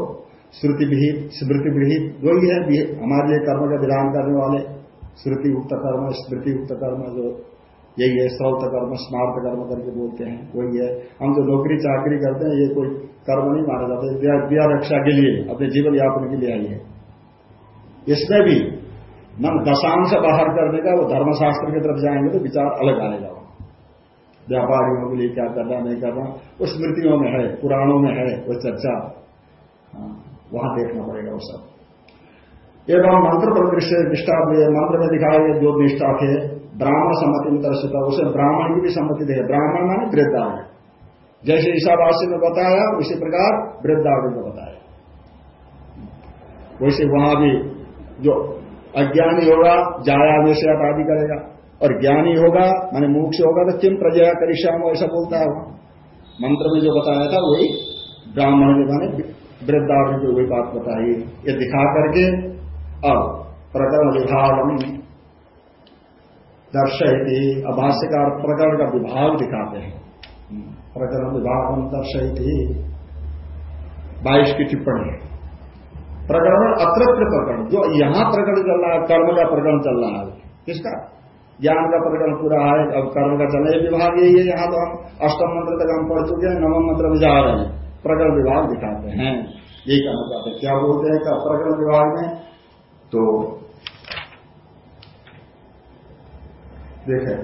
श्रुति विहित, स्मृति विहित वही है हमारे लिए कर्म का विधान करने वाले। श्रुति युक्त कर्म, स्मृति युक्त कर्म, जो यही है श्रौत कर्म, स्मार्त कर्म करके बोलते हैं। वही है। हम जो नौकरी चाकरी करते हैं, ये कोई कर्म नहीं माना जाता। विद्या रक्षा के लिए, अपने जीवन यापन के लिए आई है इसमें भी मन दशांश बाहर करने का वो धर्मशास्त्र की तरफ़ जाएँगे तो विचार अलग आएगा व्यापारियों के लिए क्या करना नहीं करना वो स्मृतियों में है पुराणों में है वो चर्चा। हाँ, वहाँ देखना पड़ेगा वो सब। एवं मंत्र पर दृश्य निष्ठा मंत्र में दिखाए जो निष्ठा थे ब्राह्मण सम्मति में दर्शित उसे ब्राह्मण की भी सम्मति दे। ब्राह्मण माने वृद्धा है जैसे ईशावासी में बताया उसी प्रकार वृद्धारण में बताया। वैसे वहाँ भी जो अज्ञानी होगा जाया विषय आदि करेगा। और ज्ञानी होगा, माने मुख्य होगा तो किम प्रजया करिश्याम ऐसा बोलता है मंत्र में जो बताया था, वही ब्राह्मण ने माने वृद्धारण की वही बात बताई। ये दिखा करके अब प्रकरण विभाग दर्शयती। अभाष्यकार प्रकरण का विभाग दिखाते हैं। प्रकरण विभाग दर्शयती। बाईस की टिप्पणी प्रकरण अत्रत्र प्रकरण, जो यहाँ प्रकरण चल रहा है, कर्म का प्रकरण चल रहा है। किसका? ज्ञान का प्रकरण पूरा है, अब कर्म का चल रहा विभाग यही है यहाँ तो हम अष्टम मंत्र तक हम पढ़ चुके हैं, नवम मंत्र में जा रहे हैं। प्रकरण विभाग दिखाते हैं। यही कहना चाहते हैं, क्या बोलते हैं क्या प्रकरण विभाग में? तो देखे,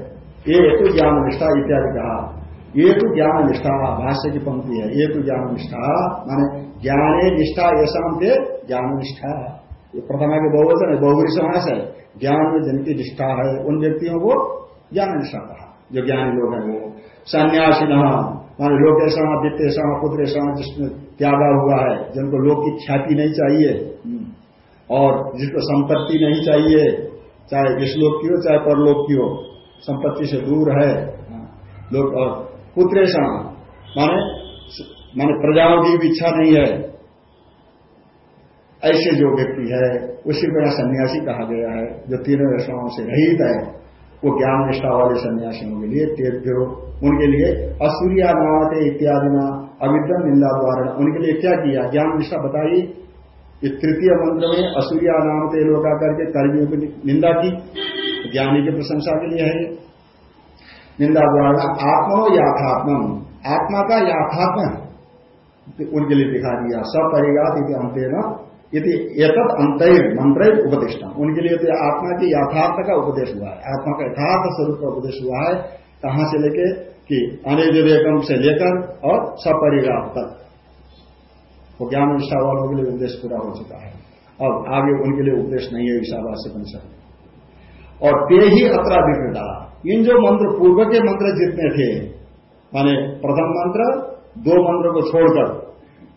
ये तो ज्ञान निष्ठा इत्यादि कहा। ये तो ज्ञान निष्ठा भाष्य की पंक्ति है ये तो ज्ञान निष्ठा माने ज्ञाने निष्ठा ऐसा थे ज्ञान निष्ठा ये प्रथमा के बहुवचन है बहुगुरी समास है ज्ञान में जिनकी निष्ठा है उन व्यक्तियों को ज्ञान निष्ठा कहा जो ज्ञानी लोग हैं वो सन्यासी न माने लोकेशा वित्तेशा पुत्रेशा जिसमें त्यागा हुआ है जिनको लोग की ख्याति नहीं चाहिए और जिसको संपत्ति नहीं चाहिए चाहे लोक की हो चाहे परलोक की हो संपत्ति से दूर है लोग और पुत्रेशा। माने माने प्रजाओं की भी इच्छा नहीं है। ऐसे जो व्यक्ति है, उसी को सन्यासी कहा गया है, जो तीनों व्यवसाओं से रहित है, वो ज्ञान निष्ठा वाले सन्यासियों के लिए तेभ्यो उनके लिए असूर्या नामते इत्यादि ना अविद्यम निंदा द्वारा उनके लिए क्या किया? ज्ञान निष्ठा बताई। ये तृतीय मंत्र में असूर्या नामते लोग करके कर्मियों की निंदा की। ज्ञानी की प्रशंसा के लिए है निंदा द्वारा आत्मा याथात्म आत्मा का याथात्म उनके लिए दिखा दिया। सपरिगात यदि अंतेन यदि एक अंतर मंत्र उपदेशना उनके लिए तो आत्मा की यथार्थ का उपदेश हुआ है। आत्मा का यथार्थ स्वरूप का उपदेश हुआ है। कहाँ से लेके? कि अनिल विवेकम से लेकर और सपरिगात तक। वो ज्ञान निष्ठा वालों के लिए उपदेश पूरा हो चुका है। अब आगे उनके लिए उपदेश नहीं है ईशावास्य परिषद और ते ही अत्र इन जो मंत्र पूर्व के मंत्र जितने थे, माने प्रथम मंत्र, दो मंत्र को छोड़कर,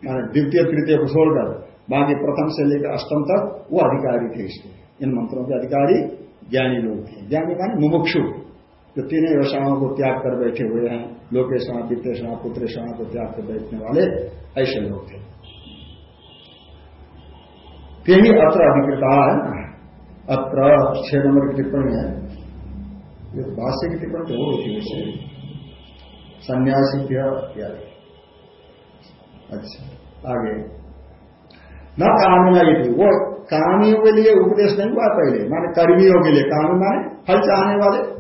माने द्वितीय, तृतीय को छोड़कर, बाकी प्रथम से लेकर अष्टम तक वो अधिकारी थे इसके इन मंत्रों के अधिकारी ज्ञानी लोग थे। ज्ञानी माने मुमुक्षु। जो तीनों व्यवसायों को त्याग कर बैठे हुए हैं, लोकेशा वित्तेषणा पुत्रेषणा को त्याग कर बैठने वाले ऐसे लोग थे। ही अत्र अधिकृता है। अत्र छह नंबर की टिप्पणी है। भाष्य की टिप्पणी तो हो है वैसे सन्यासी इत्यादि। अच्छा आगे। न कामना ये वो कामियों के लिए उपदेश नहीं हुआ पहले, माने कर्मियों के लिए। कामी माने फल चाहने वाले।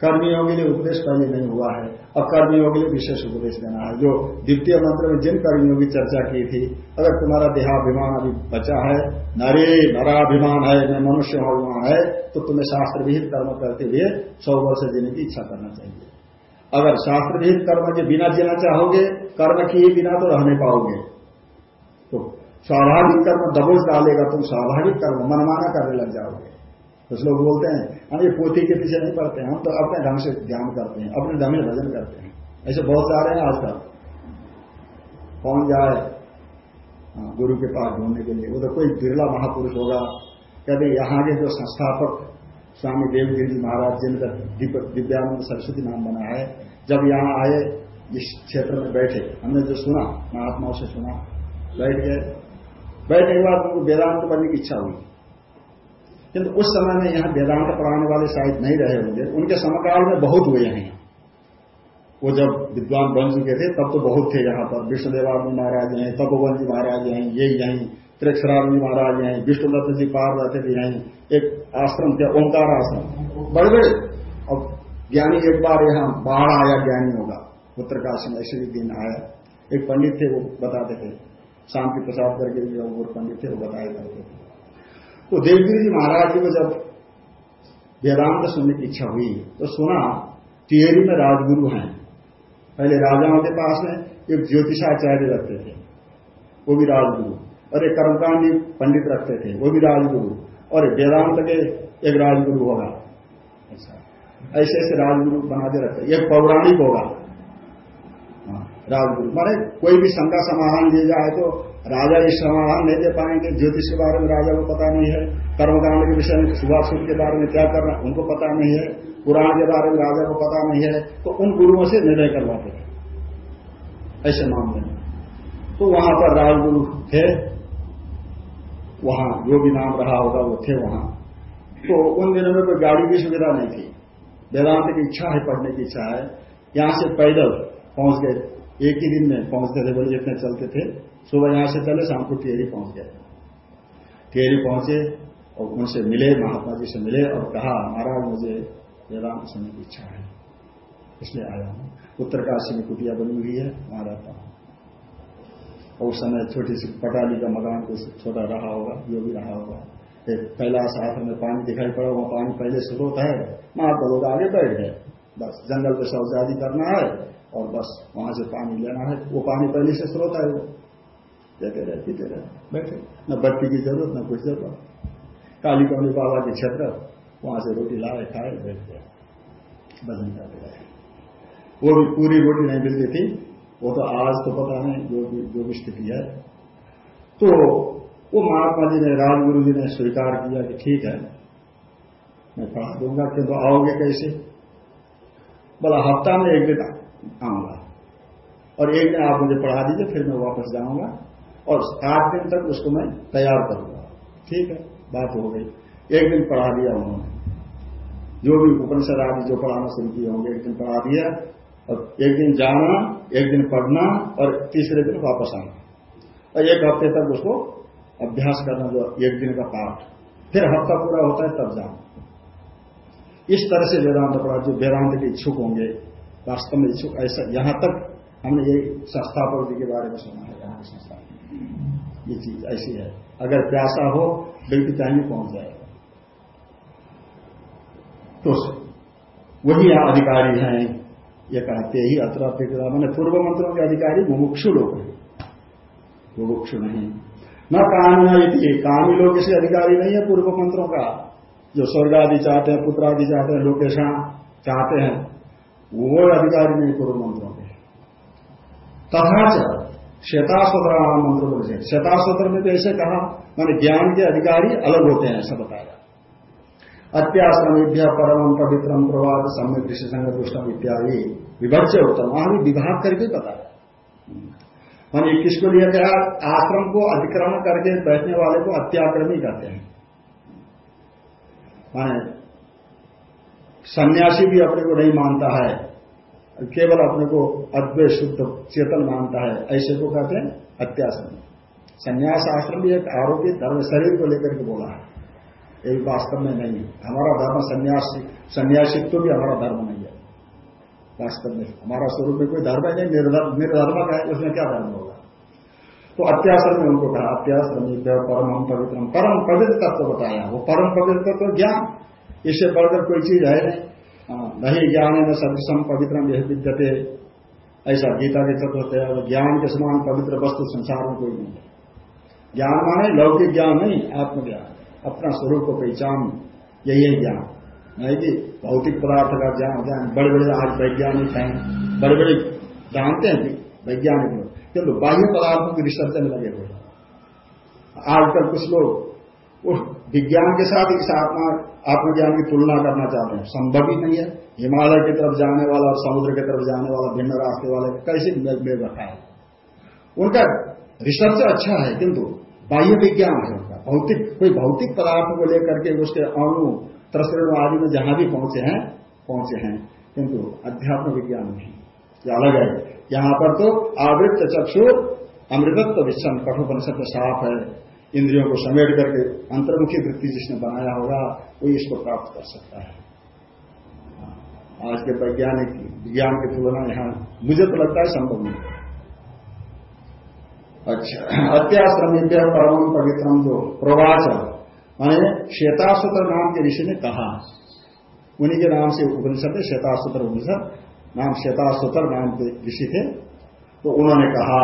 कर्मियों के लिए उपदेश पहले नहीं हुआ है। और कर्मियों के लिए विशेष उपदेश देना है। जो द्वितीय मंत्र में जिन कर्मियों की चर्चा की थी, अगर तुम्हारा देहाभिमान अभी बचा है, नरे नराभिमान है, मैं मनुष्य अभिमान है तो तुम्हें शास्त्र विहित कर्म करते हुए सौ वर्ष जीने की इच्छा करना चाहिए। अगर शास्त्र विहित कर्म के बिना जीना चाहोगे कर्म किए बिना तो रहने पाओगे। तो स्वाभाविक कर्म दबोच डालेगा तुम स्वाभाविक कर्म मनमाना करने लग जाओगे। कुछ लोग बोलते हैं हम ये पोथी के पीछे नहीं पड़ते हम तो अपने ढंग से ध्यान करते हैं अपने ढंग से भजन करते हैं। ऐसे बहुत सारे हैं आजकल। कौन जाए? हाँ, गुरु के पास ढूँढने के लिए। वो तो कोई बिरला महापुरुष होगा कहते यहाँ के जो संस्थापक स्वामी देवगिरी जी महाराज, जिनका दिव्यानंद सरस्वती नाम बना है, जब यहाँ आए इस क्षेत्र में बैठे, हमने जो सुना, महात्माओं से सुना, बैठ गए। बैठने के बाद उनको वेदांत बनने की इच्छा हुई। किंतु उस समय में यहाँ वेदांत पढ़ाने वाले शायद नहीं रहे होंगे। उनके समकाल में बहुत हुए हैं। वो जब विद्वान बन चुके थे, तब तो बहुत थे यहाँ पर। विष्णुदेवानंद महाराज हैं, तपोवन जी महाराज हैं, ये यहीं त्रिक्षराम जी महाराज हैं विष्णुदत्त जी, पार्वती जी यहीं एक आश्रम थे ओंकार आश्रम। बड़े बड़े। और ज्ञानी एक बार यहाँ, बाढ़ आया ज्ञानी होगा उत्तरकाशी में ऐसे भी दिन आया। एक पंडित थे, वो बताते थे। शांति प्रसाद करके वो पंडित थे, वो बताए करते थे। तो देवगिरी जी महाराज जी को जब वेदांत सुनने की इच्छा हुई तो सुना तिहरी में राजगुरु हैं। पहले राजाओं के पास में एक ज्योतिषाचार्य रहते थे। वो भी राजगुरु। और एक कर्मकांडी पंडित रखते थे वो भी राजगुरु। और वेदांत के एक राजगुरु होगा। ऐसा। ऐसे राजगुरु बनाते रखते। एक पौराणिक होगा। हाँ, राजगुरु। माने कोई भी शंका समाधान दिया जाए तो राजा इस समाधान नहीं दे पाएँगे। ज्योतिष के बारे में राजा को पता नहीं है। कर्मकांड के विषय में सुभाषुभ के बारे में क्या करना उनको पता नहीं है। पुराण के बारे में राजा को पता नहीं है। तो उन गुरुओं से निर्णय करवाते थे। ऐसे मामले में। तो वहाँ पर राजगुरु थे। वहाँ, जो भी नाम रहा होगा, वो थे वहाँ। तो उन दिनों में कोई गाड़ी की सुविधा नहीं थी। वेदांत की इच्छा है, पढ़ने की इच्छा है। यहाँ से पैदल पहुँच गए। एक ही दिन में पहुँचते थे, बोले जितने चलते थे। सुबह यहाँ से चले शाम को टेरी पहुँच गए। टेरी पहुँचे और उनसे मिले, महात्मा जी से मिले और कहा, महाराज, मुझे वेदांत सुनने की इच्छा है। इसलिए आया हूँ। उत्तरकाशी में कुटिया बनी हुई है वहाँ रहता हूँ। और उस समय छोटी सी पटाली का मकान कुछ छोटा रहा होगा जो भी रहा होगा। एक कैलाश आश्रम में पानी दिखाई पड़ा वहाँ पानी पहले स्रोत है महात्मा लोग आगे बैठ गए। बस जंगल पे शौचादी करना है और बस वहाँ से पानी लेना है। वो पानी पहले से स्रोत है वो। देते रहे पीते रहे बैठे। न बत्ती की ज़रूरत न कुछ ज़रूरत। काली कौली बाबा के क्षेत्र वहाँ से रोटी लाए खाए बैठ गए। भजन करते रहे वो भी पूरी रोटी नहीं मिलती थी। वो तो आज तो पता नहीं जो भी जो भी स्थिति है। तो वो महात्मा जी ने, राजगुरु जी ने स्वीकार किया कि ठीक है, मैं पढ़ा दूँगा किंतु आओगे कैसे? बोला, हफ़्ता में एक दिन आऊँगा। और एक दिन आप मुझे पढ़ा दीजिए, फिर मैं वापस जाऊँगा और आठ दिन तक उसको मैं तैयार करूँगा। ठीक है, बात हो गई। एक दिन पढ़ा दिया उन्होंने। जो भी उपनिषद आदि जो पढ़ाना शुरू किए होंगे, एक दिन पढ़ा दिया और एक दिन जाना एक दिन पढ़ना और तीसरे दिन वापस आना। और एक हफ़्ते तक उसको अभ्यास करना जो एक दिन का पाठ। फिर हफ़्ता पूरा होता है, तब जाना। इस तरह से वेदांत पढ़ा जो वेदांत के इच्छुक होंगे। वास्तव में इच्छुक, ऐसा यहाँ तक हमने ये संस्थापक जी के बारे में सुना है, यहाँ की संस्था ये चीज़ ऐसी है। अगर प्यासा हो, व्यक्ति कहीं पहुँच जाएगा तो वही अधिकारी हैं। ये कहते ही अत्र मैंने पूर्व मंत्रों के अधिकारी मुमुक्षु लोग हैं। मुमुक्षु नहीं। न कामना ये कामी लोग किसी अधिकारी नहीं है पूर्व मंत्रों का। जो स्वर्ग आदि चाहते हैं पुत्र आदि चाहते हैं लोकेशन चाहते हैं, वो अधिकारी नहीं पूर्व मंत्रों के। तथा श्वेतास्त्र मंत्र बोल श्वेतास्त्र में तो ऐसे कहा, मैंने ज्ञान के अधिकारी अलग होते हैं, ऐसा बताया। अत्याश्रमेभ्य परम पवित्रम प्रवाद सम्यक विशेषण दुष्टम इत्यादि विभज्य उत्तम वहाँ भी विभाग करके बताया मैंने किसको लिया गया आश्रम को अतिक्रमण करके बैठने वाले को अत्याक्रमी कहते हैं। माने सन्यासी भी अपने को नहीं मानता है। केवल अपने को अद्वैत शुद्ध चेतन मानता है। ऐसे को कहते हैं अत्यासन संन्यास आश्रम भी एक आरोपी धर्म, शरीर को लेकर के बोला है। एक वास्तव में नहीं है। हमारा धर्म संन्यास संन्यासित्व भी हमारा धर्म नहीं है। वास्तव में। हमारा स्वरूप में कोई धर्म है नहीं निर्धर्म का है उसमें क्या धर्म होगा? तो अत्याश्रम में उनको कहा अत्याश्रम परम हम पवित्र। परम पवित्र तत्व बताया। वो परम पवित्र तत्व तो ज्ञान। इससे बढ़कर कोई चीज़ है नहीं। हाँ, नहीं ज्ञान है न सदृशम पवित्र यह विद्यते। ऐसा गीता के होते हैं ज्ञान के समान पवित्र वस्तु संसार में कोई नहीं है। ज्ञान माने लौकिक ज्ञान नहीं आत्मज्ञान। अपना स्वरूप को पहचान, यही है ज्ञान नहीं कि भौतिक पदार्थ का ज्ञान ज्ञान। बड़े बड़े आज वैज्ञानिक हैं बड़े बड़े जानते हैं वैज्ञानिक लोग। किंतु बाह्य पदार्थों की रिसर्च में लगे हुए आजकल कुछ लोग उस विज्ञान के साथ इस आत्मा, आत्मज्ञान की तुलना करना चाहते हैं। संभव ही नहीं है। हिमालय की तरफ़ जाने वाला और समुद्र की तरफ़ जाने वाला भिन्न रास्ते वाले कैसे मेल रखा है? उनका रिसर्च अच्छा है, किंतु बाह्य विज्ञान है उनका। भौतिक, कोई भौतिक पदार्थ को लेकर के उसके अणु त्रसरण आदि में जहाँ भी पहुँचे हैं पहुँचे हैं। किंतु अध्यात्म विज्ञान नहीं। ये अलग है। यहाँ पर तो आवृत्त चक्षु अमृतत्व विषम, कठोपनिषद साफ़ है। इंद्रियों को समेट करके अंतर्मुखी वृत्ति जिसने बनाया होगा वही इसको प्राप्त कर सकता है। आज के वैज्ञानिक, विज्ञान की तुलना यहाँ मुझे तो लगता है संभव नहीं। अच्छा। अत्याश्रमी परम पवित्रम जो प्रवाच। माने श्वेतासूत्र नाम के ऋषि ने कहा। उन्हीं के नाम से उपनिषद है श्वेतासूत्र उपनिषद। नाम श्वेताश्वतर नाम के ऋषि थे। तो उन्होंने कहा,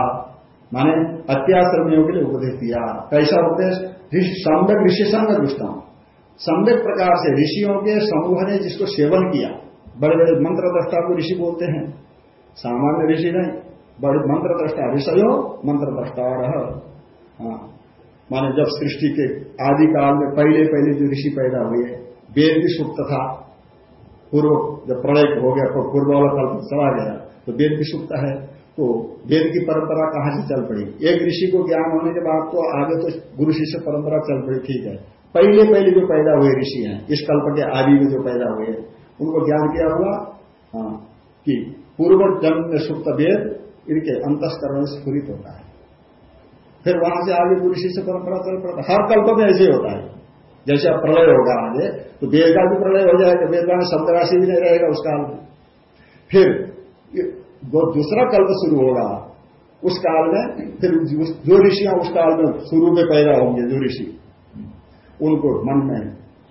माने अत्याश्रमियों के लिए उपदेश दिया। कैसा उपदेश? सम्यक ऋषि संग दुष्टम सम्यक प्रकार से ऋषियों के समूह ने जिसको सेवन किया बड़े बड़े मंत्र दृष्टा को ऋषि बोलते हैं। सामान्य ऋषि नहीं बड़े मंत्र दृष्टा विषय मंत्र दृष्टा हाँ। माने जब सृष्टि के आदि काल में पहले पहले जो ऋषि पैदा हुए, वेद भी सुप्त था। पूर्व जब प्रलय हो गया तो पूर्व वाला कल्प चला गया तो वेद भी सुप्त है। तो वेद की परंपरा कहाँ से चल पड़ी? एक ऋषि को ज्ञान होने के बाद तो आगे तो गुरु शिष्य परंपरा चल पड़ी, ठीक है। पहले पहले जो पैदा हुए ऋषि हैं, इस कल्प के आदि में जो पैदा हुए, उनको ज्ञान किया हुआ हाँ कि पूर्व जन्म में सुप्त वेद इनके अंतस्करण स्फुरित होता है। फिर वहाँ से आगे गुरु शिष्य परंपरा चल पड़ता हर कल्प में ऐसे होता है। जैसे अब प्रलय होगा आगे तो वेद का भी प्रलय हो जाएगा, वेद का शब्द राशि भी नहीं रहेगा उस काल में। फिर जो दूसरा कल्प शुरू होगा, उस काल में फिर जो ऋषियाँ उस काल में शुरू में पैदा होंगे, जो ऋषि, उनको मन में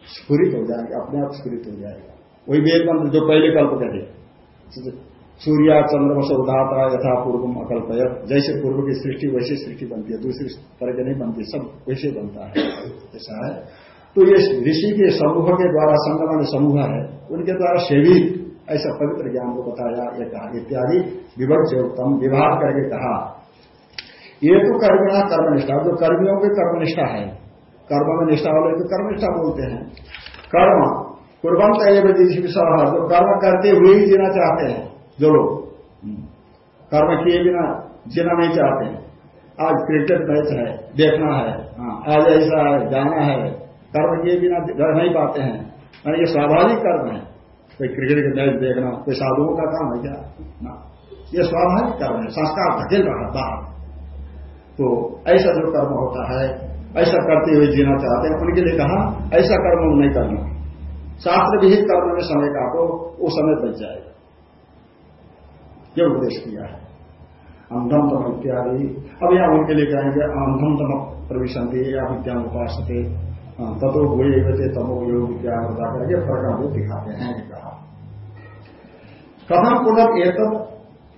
स्फुरित हो जाएगा, अपने आप स्फुरित हो जाएगा। वही वेद मंत्र जो पहले कल्प के थे। सूर्या चंद्रमस उदाता यथा पूर्व अकल्प जैसे पूर्व की सृष्टि, वैसे सृष्टि बनती है। दूसरी तरह की नहीं बनती, सब वैसे बनता है। ऐसा है। तो ये ऋषि के समूह के द्वारा संगमन समूह है, उनके द्वारा सेवित ऐसा पवित्र ज्ञान को बताया, ये कहा, इत्यादि विभक्त उत्तम विभाग करके कहा। ये तो कर्मिणा कर्मनिष्ठा। जो कर्मियों की कर्मनिष्ठा है, कर्म में निष्ठा वाले तो कर्मनिष्ठा बोलते हैं। कर्म कुर्बंत एवं जो कर्म करते हुए ही जीना चाहते हैं जो लोग कर्म किए बिना जीना नहीं चाहते। आज क्रिकेट मैच है देखना है हाँ, आज ऐसा है जाना है। कर्म किए बिना रह नहीं पाते हैं। मैंने ये स्वाभाविक कर्म है। कोई क्रिकेट के मैच देखना कोई साधुओं का काम है क्या? ना। ये स्वाभाविक कर्म है संस्कार धकेल रहा बाहर। तो ऐसा जो कर्म होता है ऐसा करते हुए जीना चाहते हैं उनके लिए कहा ऐसा कर्म नहीं करना। शास्त्र विहित कर्म में समय का को वो समय बच जाएगा। ये उपदेश किया है। अंधम तम इत्यादि। अब यहाँ उनके लिए कहेंगे अंधम तम प्रविशंति या विज्ञान उपास हाँ, तथो हुए बचे तमो योग क्या बता करके फ़र्क वो दिखाते हैं कहा। कथम पुनः एक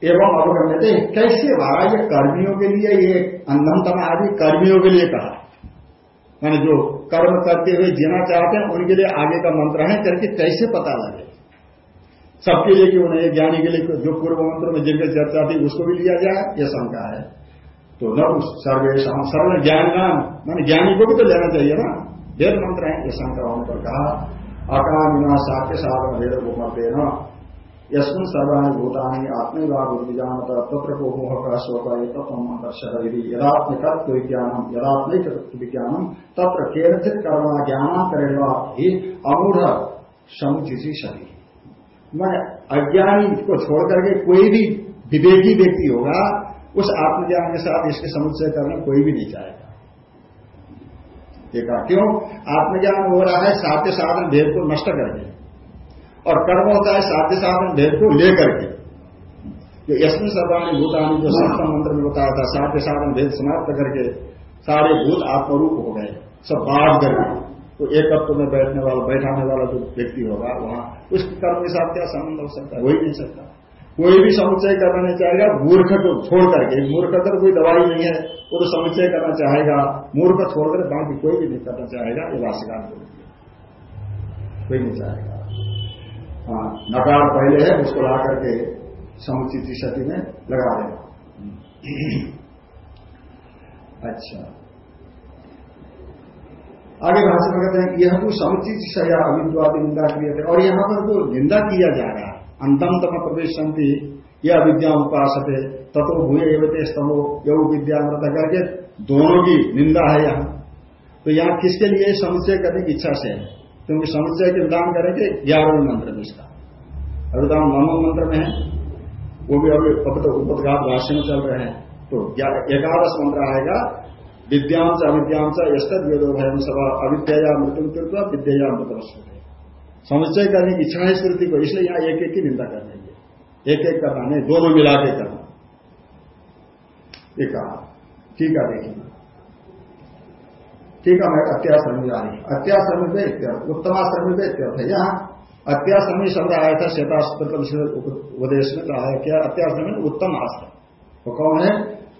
एवं अवगम्य कैसे भाड़ा ये कर्मियों के लिए ये अंधम तम आदि कर्मियों के लिए कहा। मैंने जो कर्म करते हुए जीना चाहते हैं उनके लिए आगे का मंत्र है करके कैसे पता लगे? सबके लिए क्यों नहीं ज्ञानी के लिए जो पूर्व मंत्र में जिनकी चर्चा थी, उसको भी लिया जाए यह शंका है। तो न सर्वेश सर्व ज्ञान नाम मैंने ज्ञानी को भी तो लेना चाहिए ना। वेद मंत्र है यह शंका होने पर कहा अकामिना साक्य साधन वेद भूमते न यशमिन सर्वाणी भूतानी विजानत तत्र को मोह का शोक यदात्मिकत्व विज्ञानम यदात्मिक विज्ञानम तत्र केनचित कर्मा ज्ञानांतरेण ही अमूढ़ समुचित शरीर मैं अज्ञानी को छोड़ करके कोई भी विवेकी व्यक्ति होगा, उस आत्मज्ञान के साथ इसके समुच्चय करना कोई भी नहीं चाहेगा। ये कहा क्यों? आत्मज्ञान हो रहा है साध्य साधन भेद को नष्ट करके और कर्म होता है साध्य साधन भेद को लेकर के। जो यशमी सर्वाणी भूतानी, जो सप्तम मंत्र में बताया था, साध्य साधन भेद समाप्त करके सारे भूत आत्मरूप हो गए, सब बाढ़ करके तो एकत्व में बैठने वाला, बैठाने वाला जो व्यक्ति होगा, वहाँ उस कर्म के साथ क्या संबंध हो सकता है? हो ही नहीं सकता। कोई भी समुच्चय करना नहीं चाहेगा, मूर्ख को छोड़ करके। मूर्ख तो कोई दवाई नहीं है, वो तो समुच्चय करना चाहेगा। मूर्ख छोड़कर बाकी कोई भी नहीं करना चाहेगा, ये भाष्यकार कोई नहीं चाहेगा। हाँ नकार पहले है, उसको ला करके समुचित सती में लगा देगा। अच्छा। आगे भाषण में कहते हैं यह तो समुचित सया अविद्वादी निंदा किए थे और यहाँ पर जो निंदा किया जा रहा है अंतम तम प्रवेश संति यह विद्या उपासते तत्व भूय एवते स्तमो यऊ विद्यामृत करके दोनों की निंदा है यहाँ। तो यहाँ किसके लिए समुचय करने की इच्छा से? है क्योंकि समुचय के विधान करेंगे ग्यारहवें मंत्र में इसका। अभिधान नवम मंत्र में है, वो भी अभी उपदघात भाष्य में चल रहे हैं। तो एकादश मंत्र आएगा विद्यांश अविद्यांश यस्तद वेदो भयम सभा अविद्या मृत्यु कृत्वा विद्या मृत समुच्चय करने की इच्छा है स्मृति को, इसलिए यहाँ एक एक की निंदा करनी है। एक एक करना नहीं, दोनों मिला के करना। ये कहा। ठीक है, देखिए। ठीक है मैं अत्याश्रमी रही अत्याश्रमी पे इत्यर्थ इत्यर्थ है। यहाँ अत्याश्रमी शब्द आया था श्वेतास्त्र उपदेश में कहा है क्या? अत्याश्रमी उत्तम आश्रम वो कौन है?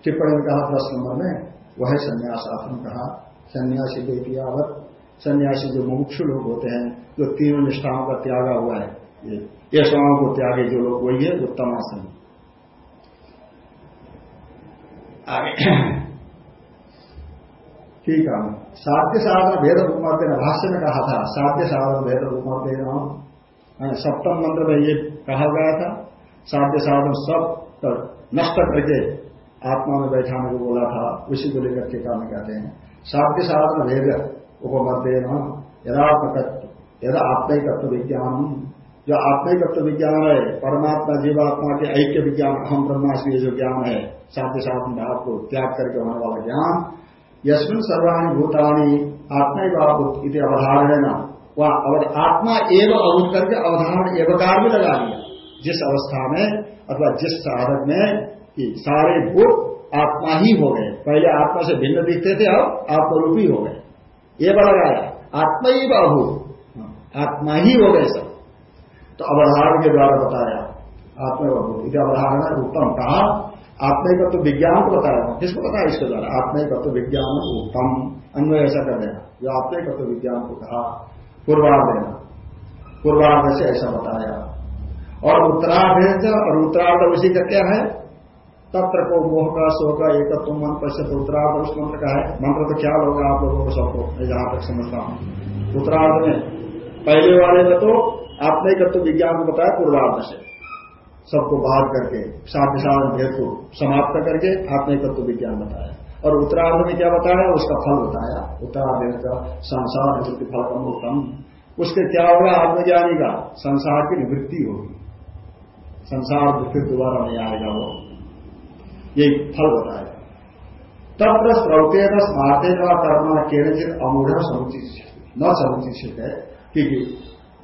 टिप्पणी में कहा दस नंबर में वह संन्यास आश्रम कहा, सन्यासी बेटियावत सन्यासी जो मुमुक्षु लोग होते हैं, जो तीनों निष्ठाओं का त्यागा हुआ है, ये स्वाओं को त्यागे जो लोग वही है उत्तम आसन ठीक है। साध्य साधन भेद उपमत भाष्य में कहा था, साध्य साधन भेद उपमत सप्तम मंत्र में ये कहा गया था, साध्य साधन सब नष्ट करके आत्मा में बैठाने को बोला था, उसी को लेकर के काम कहते हैं। साध्य साधन भेद उपमर्देन यदात्मकत्व यदा आत्मिकत्व विज्ञान। जो आत्मिकत्व विज्ञान है, परमात्मा जीवात्मा के ऐक्य विज्ञान, अहम ब्रह्मास्मी जो ज्ञान है साध्य साधन भाव को त्याग करके होने वाला ज्ञान यशमिन सर्वाणी भूतानी आत्मा इति अवधारण वह आत्मा एवं अभूत करके अवधारण एवकार भी लगा दिया। जिस अवस्था में अथवा जिस साधक में कि सारे भूत आत्मा ही हो गए। पहले आत्मा से भिन्न दिखते थे, अब आत्मरूपी हो गए। ये बड़ा लगाया आत्मा ही बाहू। आत्मा ही हो गए सब। तो अवधारण के द्वारा बताया। आत्मा बाहू। इसे अवधारणा उत्तम। कहा? आत्मा का तो विज्ञान को बताया। किसको बताया? इसके द्वारा। आत्मा का तो विज्ञान उत्तम। अन्वय ऐसा कर देना। जो आत्मा का तो विज्ञान को कहा, पूर्वार्ध देना पूर्वार्ध से ऐसा बताया। और उत्तरार्ध और उत्तरार्ध उसी का क्या है? तत्र को मोह का शो का, एकत्व, मन पश्चित उत्तरार्ध, उस मंत्र का है। मंत्र तो क्या होगा आप लोगों को सबको, मैं जहाँ तक समझता हूँ। उत्तरार्ध में, पहले वाले में तो आपने एकत्व विज्ञान को बताया, पूर्वार्ध से। सबको बाहर करके साथ साथ भेद को समाप्त करके आपने एकत्व विज्ञान बताया। और उत्तरार्ध में क्या बताया? उसका फल बताया। उत्तरार्ध का संसार निवृत्ति फल कम उसके क्या होगा? आत्मज्ञानी का, संसार की निवृत्ति होगी। संसार फिर दोबारा नहीं आएगा वो। ये फल बताया तत्र स्रौतेन स्मार्तेन व कर्म केनचित अमूढ़ समुचित न समुचित है क्योंकि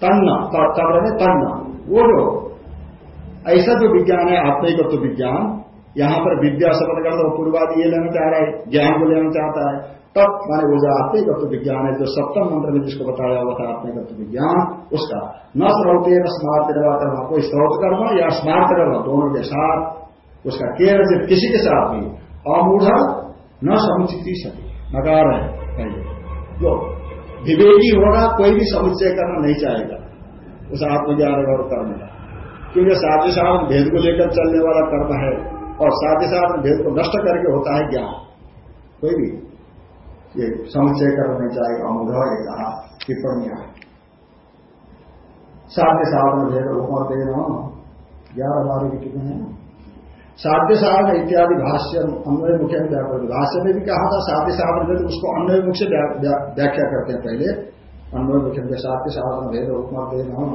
तन्न तत्र में तन्न। वो जो ऐसा जो विज्ञान है आत्मिक तो विज्ञान, यहाँ पर विद्या शब्द कर तो पूर्वादि ये लेना चाह रहा है, ज्ञान को लेना चाहता है। तब माने वो जो आत्मिक तो विज्ञान है, जो सप्तम मंत्र में जिसको बताया हुआ था आत्मिक तो विज्ञान, उसका न स्रौते न स्मार्त कर्म, कोई स्रोत कर्म या स्मार्त कर्म, दोनों के साथ उसका केवल किसी के साथ भी अमूढ़ न समुचित सके। नकार है पहले जो विवेकी होगा, कोई भी समुच्चय करना नहीं चाहेगा। उस आत्मज्ञान और कर्म का। क्योंकि साध्य साधन भेद को लेकर चलने वाला कर्म है, और साथ ही साथ भेद को नष्ट करके होता है ज्ञान कोई भी। ये समुच्चय करना नहीं चाहेगा अमूढ़ ये कहा टिप्पणियाँ साध्य में भेद उपमत देना ग्यारह बारह की टिप्पणी है? साध्य साधन इत्यादि भाष्य अन्वय मुख्य भाष्य में भी कहा था साध्य साधन भेद उसको अन्वय मुख से व्याख्या करते हैं पहले। अन्वय मुख्य साध्य साधन भेद उपमा देना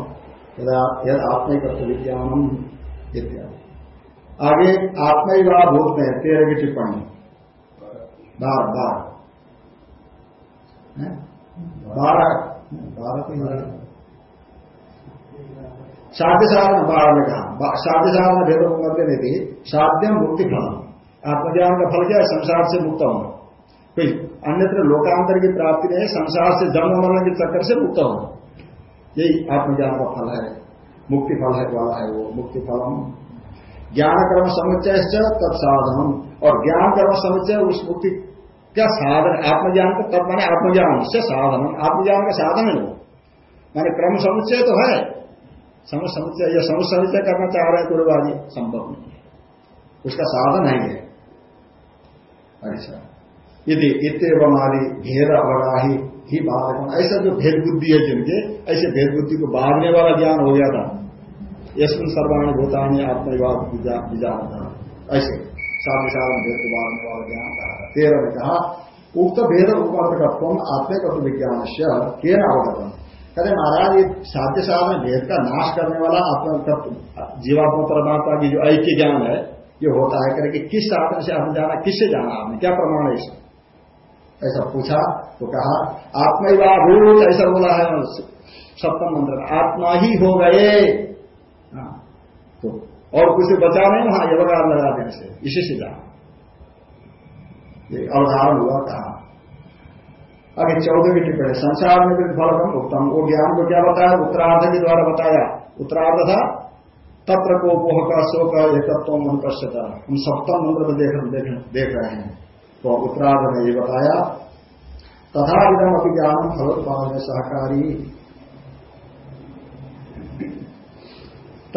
यद आपने कर्त विज्ञानम इत्यादि। आगे आत्मा ही बड़ा भूत में तेरह की टिप्पणी। बार बार हैं? बारह। बारह। तो ही साध्य साधन बारह में कहा साध्य साधन भेद करते नहीं थी साध्यम मुक्ति फल आत्मज्ञान का फल क्या है? संसार से मुक्त होना। कोई अन्यत्र लोकांतर की प्राप्ति नहीं संसार से जन्म मरण के चक्कर से मुक्त होना। यही आत्मज्ञान का फल है। मुक्ति फल है, वाला है वो, मुक्ति फलम। ज्ञान कर्म समुच्चय तत्साधन और ज्ञान कर्म समुच्चय, उस मुक्ति क्या साधन, आत्मज्ञान का तब माने आत्मज्ञान से साधन आत्मज्ञान का साधन है वो। माने क्रम समुच्चय तो है समझ समुच्चय, या समझ समुच्चय करना चाह रहे हैं पूर्ववादी, संभव नहीं है। उसका साधन है ये। अच्छा। यदि इतम आदि भेद अवगाही ही बाधक ऐसा जो भेद बुद्धि है जिनके, ऐसे भेद बुद्धि को बाधने वाला ज्ञान हो गया था। यशमिन सर्वाणी भूतानी आत्मविवाद विजान था ऐसे साधु साधन भेद को बाधने वाला ज्ञान तेरह ने कहा, उक्त भेद उपाधकत्व आत्मिक विज्ञान से केन अवगतम? कहते महाराज ये साध्य साधन भेद का नाश करने वाला आत्म जीवात्मा परमात्मा की जो ऐक्य ज्ञान है ये होता है करके किस साधन से हम जाना किससे जाना आपने? क्या प्रमाण है इसमें ऐसा पूछा तो कहा आत्मा भूत ऐसा बोला है सप्तम मंत्र आत्मा ही हो गए। हाँ, तो और कुछ बचा नहीं वहाँ यवकार लगा देने से इसी से जाना। अवधारण हुआ कहा। अभी चौदह की टिप्पणी संसार में भी फल उत्तम वो ज्ञान को क्या बताया? उत्तरार्ध के द्वारा बताया। उत्तरार्ध था। तत्र को पोह का शो का एकत्व मन पश्यता हम सप्तम मंत्र में देख, देख, रहे हैं तो उत्तरार्ध में ये बताया। तथा विधम अपनी ज्ञान फलोत्पादन में सहकारी।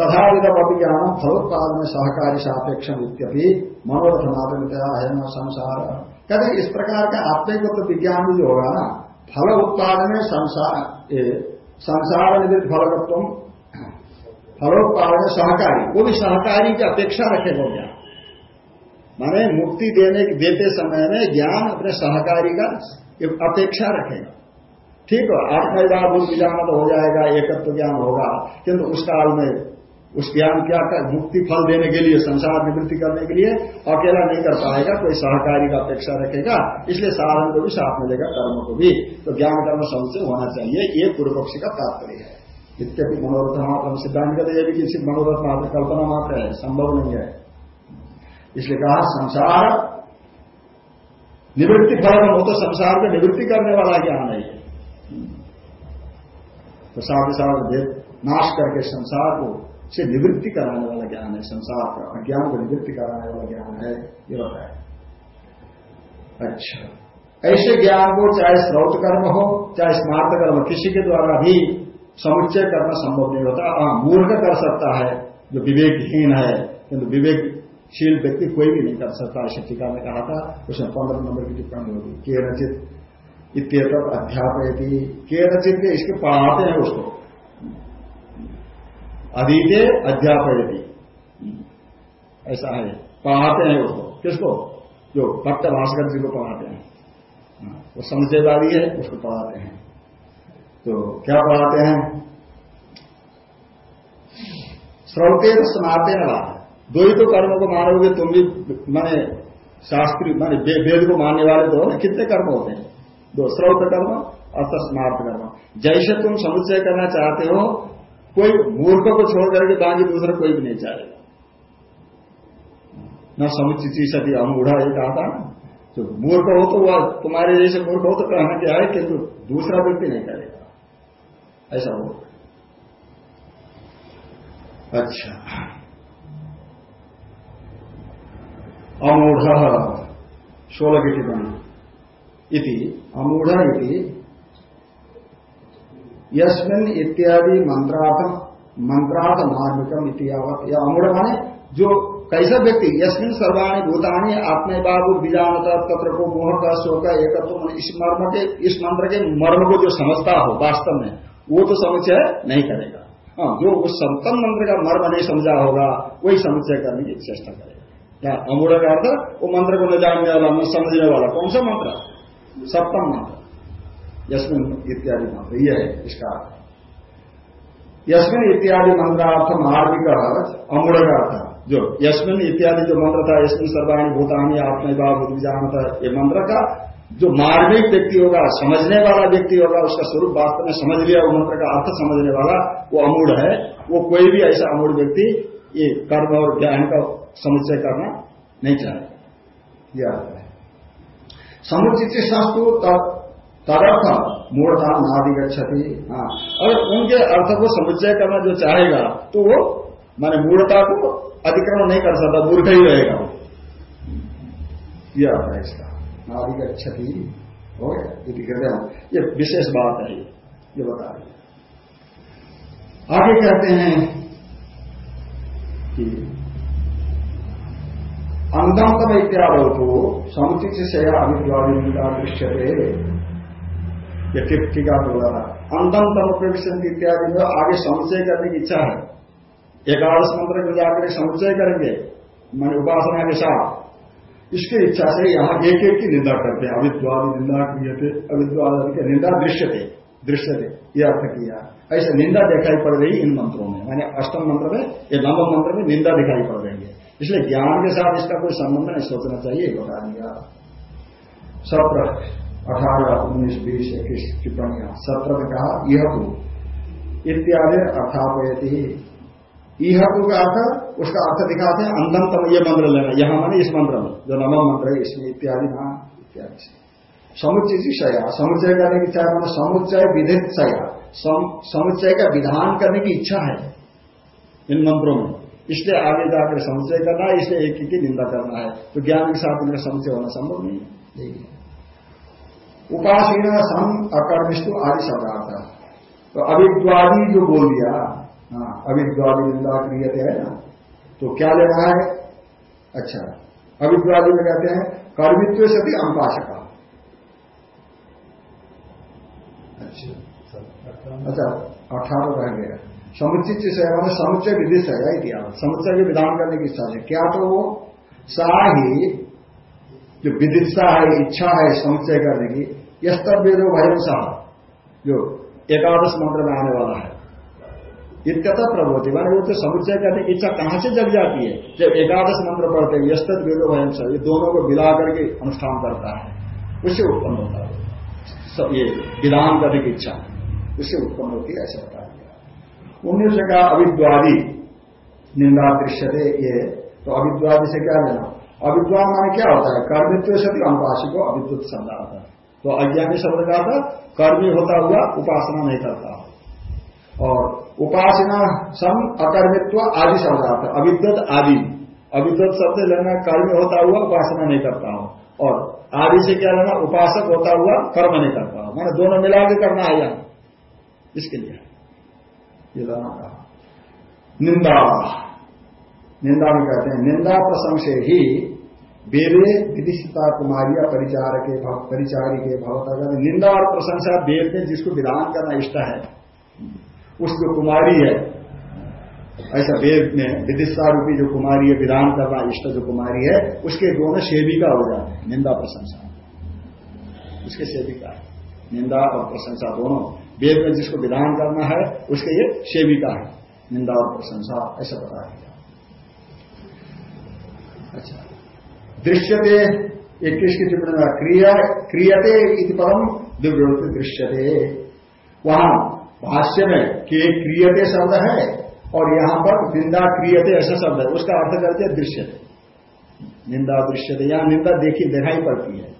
तथा विधम अपनी ज्ञान फलोत्पादन में सहकारी सापेक्ष मनोरथ मात्र है न संसार। कहते इस प्रकार का आत्मिक तो विज्ञान जो होगा ना, फल उत्पादन में संसार संसार निवृत्त फलकत्व फलोत्पादन सहकारी, वो भी सहकारी की अपेक्षा रखेगा ज्ञान माने मुक्ति देने, देते समय में ज्ञान अपने सहकारी का अपेक्षा रखेगा ठीक है बुद्ध विज्ञान तो हो जाएगा, एकत्व ज्ञान होगा, किंतु उस काल में उस ज्ञान क्या मुक्ति फल देने के लिए, संसार निवृत्ति करने के लिए अकेला नहीं कर पाएगा, कोई सहकारी का अपेक्षा रखेगा, इसलिए साधन को भी साथ मिलेगा, कर्म को भी। तो ज्ञान कर्म समुचय होना चाहिए, ये पूर्व पक्षी का तात्पर्य है। इत्यपि मनोरथ मात्र सिद्धांत कहते ये भी किसी मनोरथ मात्र, कल्पना मात्र है, संभव नहीं है। इसलिए कहा, संसार निवृत्ति फल हो तो संसार को निवृत्ति करने वाला ज्ञान है। तो साथ ही साथ नाश करके संसार को से निवृत्ति कराने वाला ज्ञान है, संसार का। अज्ञान को निवृत्ति कराने वाला ज्ञान है, ये बताया अच्छा। ऐसे ज्ञान को चाहे स्रोत कर्म हो, चाहे स्मार्त कर्म, किसी के द्वारा भी समुच्चय करना संभव नहीं होता। हाँ मूर्ख कर सकता है, जो विवेकहीन है, किंतु विवेकशील व्यक्ति कोई भी नहीं कर सकता, ऐसे टीका में कहा था। उसमें पंद्रह नंबर की टिप्पणी होगी के रचित इतर अध्यापय के रचित इसके पढ़ाते हैं उसको। अधीते अध्यापयती। ऐसा है। पढ़ाते हैं उसको किसको? जो भक्त भास्कर जी को पढ़ाते हैं। वो संशयवादी है, उसको पढ़ाते हैं। तो क्या पढ़ाते हैं? श्रौते सुनाते हैं दो ही तो कर्म को मानोगे तुम भी माने शास्त्री, माने वेद को मानने वाले तो ना कितने कर्म होते हैं? दो श्रौत कर्म और स्मार्थ कर्म। जैसे तुम समुच्चय करना चाहते हो कोई मूर्ख को छोड़ करके बाकी दूसरा कोई भी नहीं चाहेगा। न समुचित सती अमूढ़ा ये कहा था ना तो मूर्ख हो तो वह तुम्हारे जैसे मूर्ख हो तो कहना क्या है किंतु दूसरा व्यक्ति नहीं करेगा। ऐसा हो। अच्छा। अमूढ़ सोलह की टिप्पणी इति। अमूढ़ यस्मिन इत्यादि मंत्रार्थ मंत्रार्थ मार्मिकम इतिहावत या अमूढ़ माने जो कैसा व्यक्ति, यस्मिन सर्वाणी भूतानी, आत्मे बाबू बीजानता, तत्र को मोह का शोक, एकत्व इस मर्म के, इस मंत्र के मर्म को जो समझता हो वास्तव में, वो तो समुचय नहीं करेगा। हाँ जो उस सप्तम मंत्र का मर्म नहीं समझा होगा, वही समुचय करने की चेष्टा करेगा। अमूढ़ का अर्थ, वो मंत्र को न जानने वाला, न समझने वाला, कौन सा मंत्र? सप्तम मंत्र। यशमिन इत्यादि मंत्र ये है इसका अर्थ। यशमिन इत्यादि मंत्रार्थ मार्मिक अमूढ़ का अर्थ जो यशमिन इत्यादि जो मंत्र था यशमिन सर्वाणी भूतानी आत्मनिभा बुद्धिजानता, ये मंत्र का जो मार्मिक व्यक्ति होगा, समझने वाला व्यक्ति होगा, उसका स्वरूप वास्तव में समझ लिया, वो मंत्र का अर्थ समझने वाला, वो अमूढ़ है, वो कोई भी ऐसा अमूढ़ व्यक्ति ये कर्म और ज्ञान का समुच्चय करना नहीं चाहे यह अर्थ है। समुचित शास्त्र तदर्थ मूर्ता नादिगछति हाँ। और उनके अर्थ को समुच्चय करना जो चाहेगा तो वो माने मूर्ता को अतिक्रमण नहीं कर सकता, मूर्ख ही रहेगा यह अर्थ है इसका। नादिगछति हो गया? ये विशेष बात है ये। बता रहे आगे कहते हैं कि अंधमतम इत्यादि को समुचित से अभिद्वादिका दृश्य ये टीका बोला था। अंधमतम प्रविशन इत्यादि में आगे समुचय करने की इच्छा है। एकादश मंत्र में जाकर समुचय करेंगे, मान उपासना के साथ। इसकी इच्छा से यहाँ एक एक की निंदा करते हैं। अविद्वाद निंदा किए थे, अविद्वाद के निंदा दृश्य थे दृश्य थे यह अर्थ किया। ऐसे निंदा दिखाई पड़ रही इन मंत्रों में, मैंने अष्टम मंत्र में, या नवम मंत्र में निंदा दिखाई पड़ रही है। इसलिए ज्ञान के साथ इसका कोई संबंध नहीं, सोचना चाहिए बता दिया। सत्र अठारह उन्नीस बीस इक्कीस टिप्पणियाँ सत्र में कहा यह को इत्यादि अर्थापयती यह को का अर्थ, उसका अर्थ दिखाते हैं, अंधम तम यह मंत्र लेना। यहाँ मैंने इस मंत्र में, जो नवम मंत्र है, इसमें इत्यादि ना, इत्यादि से। समुचित सया समुच्चय करने की चाहे मतलब समुच्चय विधित सया समुच्चय का विधान करने की इच्छा है इन मंत्रों में। इसलिए आगे जाकर समुच्चय करना है, इसलिए एक की निंदा करना है। तो ज्ञान के साथ उनका समुचय होना संभव नहीं है। उपासीन सम अकर्मिष्टु आदि शब्दार्थ। तो अविद्वादी जो बोल दिया हाँ अभिद्वादी निंदा क्रियते है ना तो क्या लेना है? अच्छा अविद्वादी में कहते हैं, कर्मित्व से भी अनुपासका। अच्छा अच्छा अठारह रह गया। समुचित सेवा में समुच्चय विधि से है किया समुच्चय के विधान करने की इच्छा है। क्या तो वो? सा ही जो विदिशा है, इच्छा है समुच्चय करने की यस्तव्य भयम साह जो एकादश मंत्र में आने वाला है। इत्यता प्रभुति माने वो तो समुच्चय करने की इच्छा कहाँ से जग जाती है? जब एकादश मंत्र पढ़ते हैं यस्त वेदो भयम सह ये दोनों को मिला करके अनुष्ठान करता है। उससे उत्पन्न होता है। सब ये विधान करने की इच्छा, उससे उत्पन्न होती है, ऐसा बता दिया उन्नीस कहा अविद्वादी निंदा दृश्यते ये तो अविद्वादी से क्या लेना? अविद्वान माने क्या होता है? कर्मित्व से भी अनुपासी को अविद्युत शब्द आता है। तो अज्ञानी शब्द का था कर्मी होता हुआ उपासना नहीं करता। और उपासना सम अकर्मित्व आदि शब्द आता है। अविद्युत आदि। अविद्युत शब्द लेना कर्मी होता हुआ उपासना नहीं करता हूँ। और आदि से क्या लेना? उपासक होता हुआ कर्म नहीं करता हूँ। मैंने दोनों मिला के करना है इसके लिए। ये लाना निंदा। निंदा में कहते हैं निंदा प्रसंग से ही वेदे विदिष्टता कुमारिया परिचार के परिचारी के भवता निंदा और प्रशंसा वेद में जिसको विधान करना इष्ट है, उस जो कुमारी है, ऐसा वेद में विदिशा रूपी जो कुमारी है, विधान करना इष्ट जो कुमारी है, उसके दोनों सेविका हो जाते हैं, निंदा प्रशंसा। उसके सेविका है निंदा और प्रशंसा दोनों। वेद में जिसको विधान करना है, उसके ये सेविका है, निंदा और प्रशंसा, ऐसा बता दिया अच्छा। दृश्यते इक्कीस की टिप्पणी क्रिया, क्रियते इति परम दिव्योति दृश्यते। वहाँ भाष्य में कि क्रियते शब्द है और यहाँ पर निंदा क्रियते ऐसा शब्द है, उसका अर्थ करते दृश्यते। निंदा दृश्यते, यहाँ निंदा देखी दिखाई पड़ती है।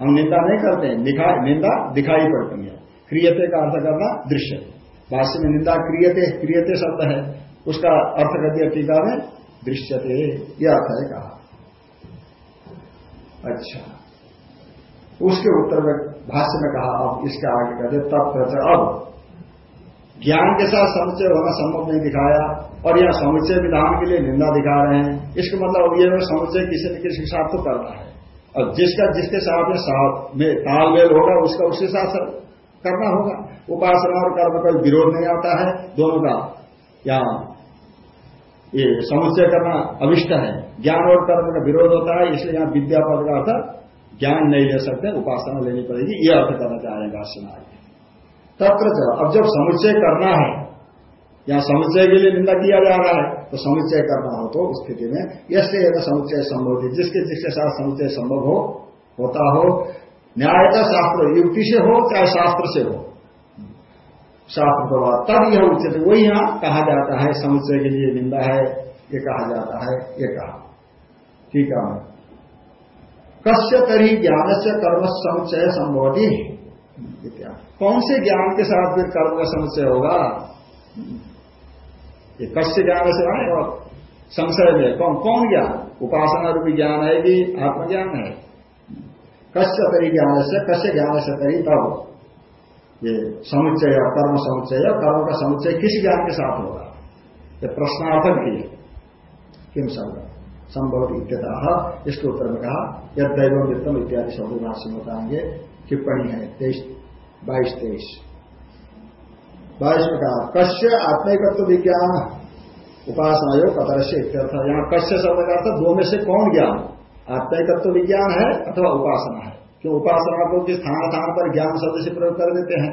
हम निंदा नहीं करते हैं निंदा दिखाई पड़ती है। क्रियते का अर्थ करना दृश्य भाष्य में निंदा क्रियते क्रियते शब्द है, उसका अर्थ कर दिया टीका में दृश्यते यह अर्थ है कहा। अच्छा। उसके उत्तर में, भाष्य में कहा, अब इसके आगे कहते तब कहते अब ज्ञान के साथ समुचय होना संभव नहीं दिखाया, और यह समुचय विधान के लिए निंदा दिखा रहे हैं। इसका मतलब ये समुचय किसी न किसी के साथ तो करना है। और जिसका, जिसके साथ में साथ में तालमेल होगा, उसका उसके साथ करना होगा। उपासना और कर्म का विरोध नहीं आता है, दोनों का। यहाँ ये समुच्चय करना अविष्ट है। ज्ञान और कर्म का विरोध होता है, इसलिए यहाँ विद्या पद का अर्थ ज्ञान नहीं ले सकते, उपासना लेनी पड़ेगी, ये अर्थ करना चाह रहे हैं भाष्य में तत्र अब जब समुच्चय करना है, यहाँ समुच्चय के लिए निंदा किया जा रहा है तो समुच्चय करना हो तो उस स्थिति में यश समुच्चय संभव थी जिसके जिसके साथ समुच्चय संभव हो, होता हो न्याय का शास्त्र युक्ति से हो, चाहे शास्त्र से हो। शास्त्र तब यह उचित वही यहाँ कहा जाता है, समुच्चय के लिए निंदा है, ये कहा जाता है, ये कहा। ठीक है कश्य तरी ज्ञान से कर्म समुच्चय संभवती। कौन से ज्ञान के साथ फिर कर्म का समुच्चय होगा? ये कश्य ज्ञान से आए और संशय में। कौन कौन ज्ञान? उपासना रूपी ज्ञान है कि आत्मज्ञान है? कश्य तरी ज्ञान से कश्य ज्ञान से तरी तब ये समुच्चय कर्म समुच्चय कर्म का समुच्चय किस ज्ञान के साथ होगा। ये प्रश्नार्थक भी किम शब्द? संभव इत्यतः। इसके उत्तर में कहा, यद दैव इत्यादि शब्द भाष्य बताएँगे टिप्पणी है, तेईस, बाईस तेईस। बाईस में कहा कश्य आत्मिकत्व विज्ञान उपासना योग कतर इत्यर्थ। यहाँ कश्य शब्द का अर्थ, दो में से कौन ज्ञान? आत्मिकत्व विज्ञान है अथवा उपासना है। क्यों उपासना को जिस स्थान स्थान पर ज्ञान शब्द से प्रयोग कर देते हैं,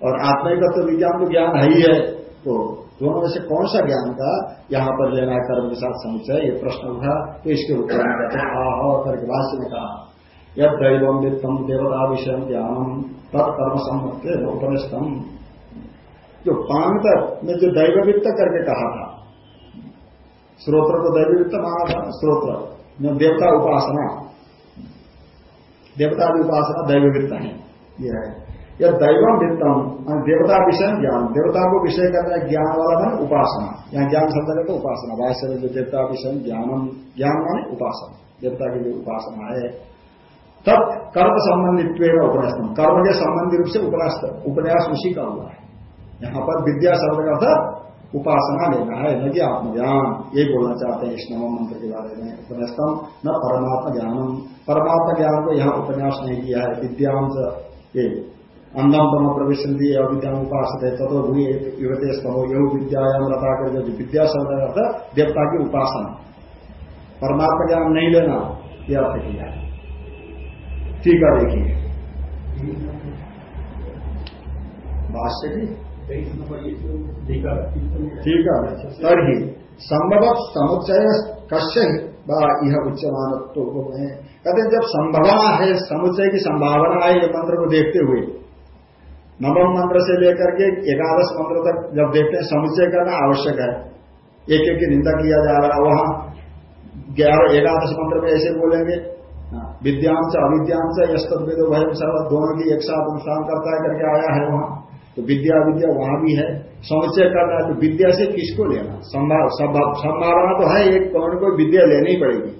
और आत्मिकत्व विज्ञान तो ज्ञान है ही है तो दोनों में से कौन सा ज्ञान का यहाँ पर लेना है कर्म के साथ समुचय ये प्रश्न उठा तो इसके उत्तर में कहते हैं, आह करके भाष्य में कहा यद दैवम वित्तम देवता विषय ज्ञानम तत्कर्म सम्मत उपनिष्ठम जो पांत में जो दैववित्त करके कहा था, स्रोत्र को दैववित्त माना था, स्रोत्र देवता उपासना। देवता भी उपासना दैववित्त है। यह है। यह दैवम वित्तम देवता विषय ज्ञान। देवता को विषय करना ज्ञान वाला मन उपासना। यहाँ ज्ञान शब्द है तो उपासना। भाष्य में जो देवता विषय ज्ञानम, ज्ञान माने उपासना। देवता की जो उपासना है। तब कर्म संबंधित उपन्यास कर्म के संबंधी रूप से उपन्यास उपन्यास उसी का हुआ है। यहाँ पर विद्या शब्द का अर्थ उपासना लेना है, न कि आत्मज्ञान। ये बोलना चाहते हैं इस नव मंत्र के बारे में। उपन्यासम न परमात्मा ज्ञानम परमात्मा ज्ञान को यहाँ उपन्यास नहीं किया है विद्यांश ये अंधम तम प्रवेश दिए अविद्या उपास है तथो भूमि युवते स्तमो यह विद्यायाम रता कर जो विद्या शब्द अर्थ देवता की उपासना। परमात्मा ज्ञान नहीं लेना यह अर्थ किया है। ठीक है देखिए। भाष्य की? ठीक है तरी संभव समुच्चय कश्य यह उच्च उच्चमान में कहते जब संभवना है समुच्चय की संभावना है ये मंत्र को देखते हुए। नवम मंत्र से लेकर के एकादश मंत्र तक जब देखते हैं समुच्चय करना आवश्यक है। एक एक की निंदा किया जा रहा है वहाँ ग्यारह एकादश मंत्र में ऐसे बोलेंगे हाँ, विद्यांश अविद्यांश यस्तवेदो भय दोनों की एक साथ अनुष्ठान करता है करके आया है वहाँ। तो विद्या विद्या वहाँ भी है। समुच्चय करना तो विद्या से किसको लेना? संभावना तो है एक कौन को विद्या लेनी पड़ेगी।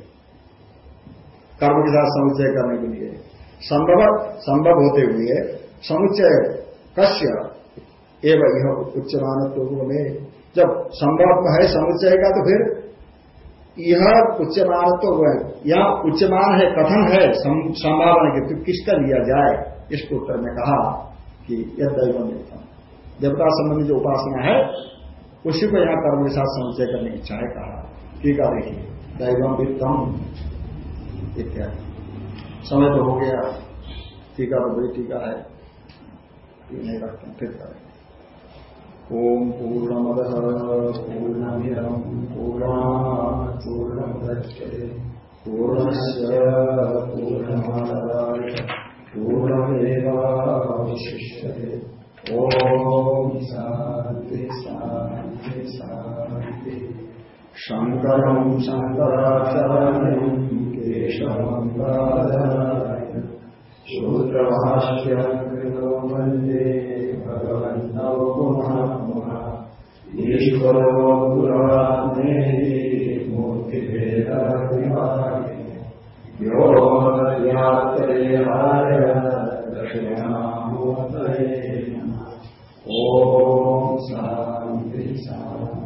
कर्म के साथ समुच्चय करने के लिए। संभव संभव होते हुए समुच्चय कश्य एवं यह उच्च मानत्व में जब संभव है समुच्चय का तो फिर यह उच्च मानत्व है। यह उच्चमान है, कथन है संभावना के तो किसका लिया जाए? इसको उत्तर में कहा कि यह दैव देवता देवता संबंधी जो उपासना है, उसी को यहाँ कर्म के साथ संचय करने की इच्छा है कहा। टीका देखिए। दैवम वित्तम इत्यादि। समय तो हो गया। टीका तो बड़ी टीका है। नहीं रखते, फिर करें। ओम पूर्णमद पूर्णमिदम पूर्णा पूर्णस्य पूर्णमादाय। पूर्णमेवावशिष्यते। ॐ शान्ति शान्ति शान्ति शङ्करम् शङ्कराचार्यम् केशवम् राजाय शूद्रभाष्यकृतो वंदे भगवन्तौ पुनः ईश्वरो गुरात्मे मूर्तिभेदविभागे ॐ शांति शान्ति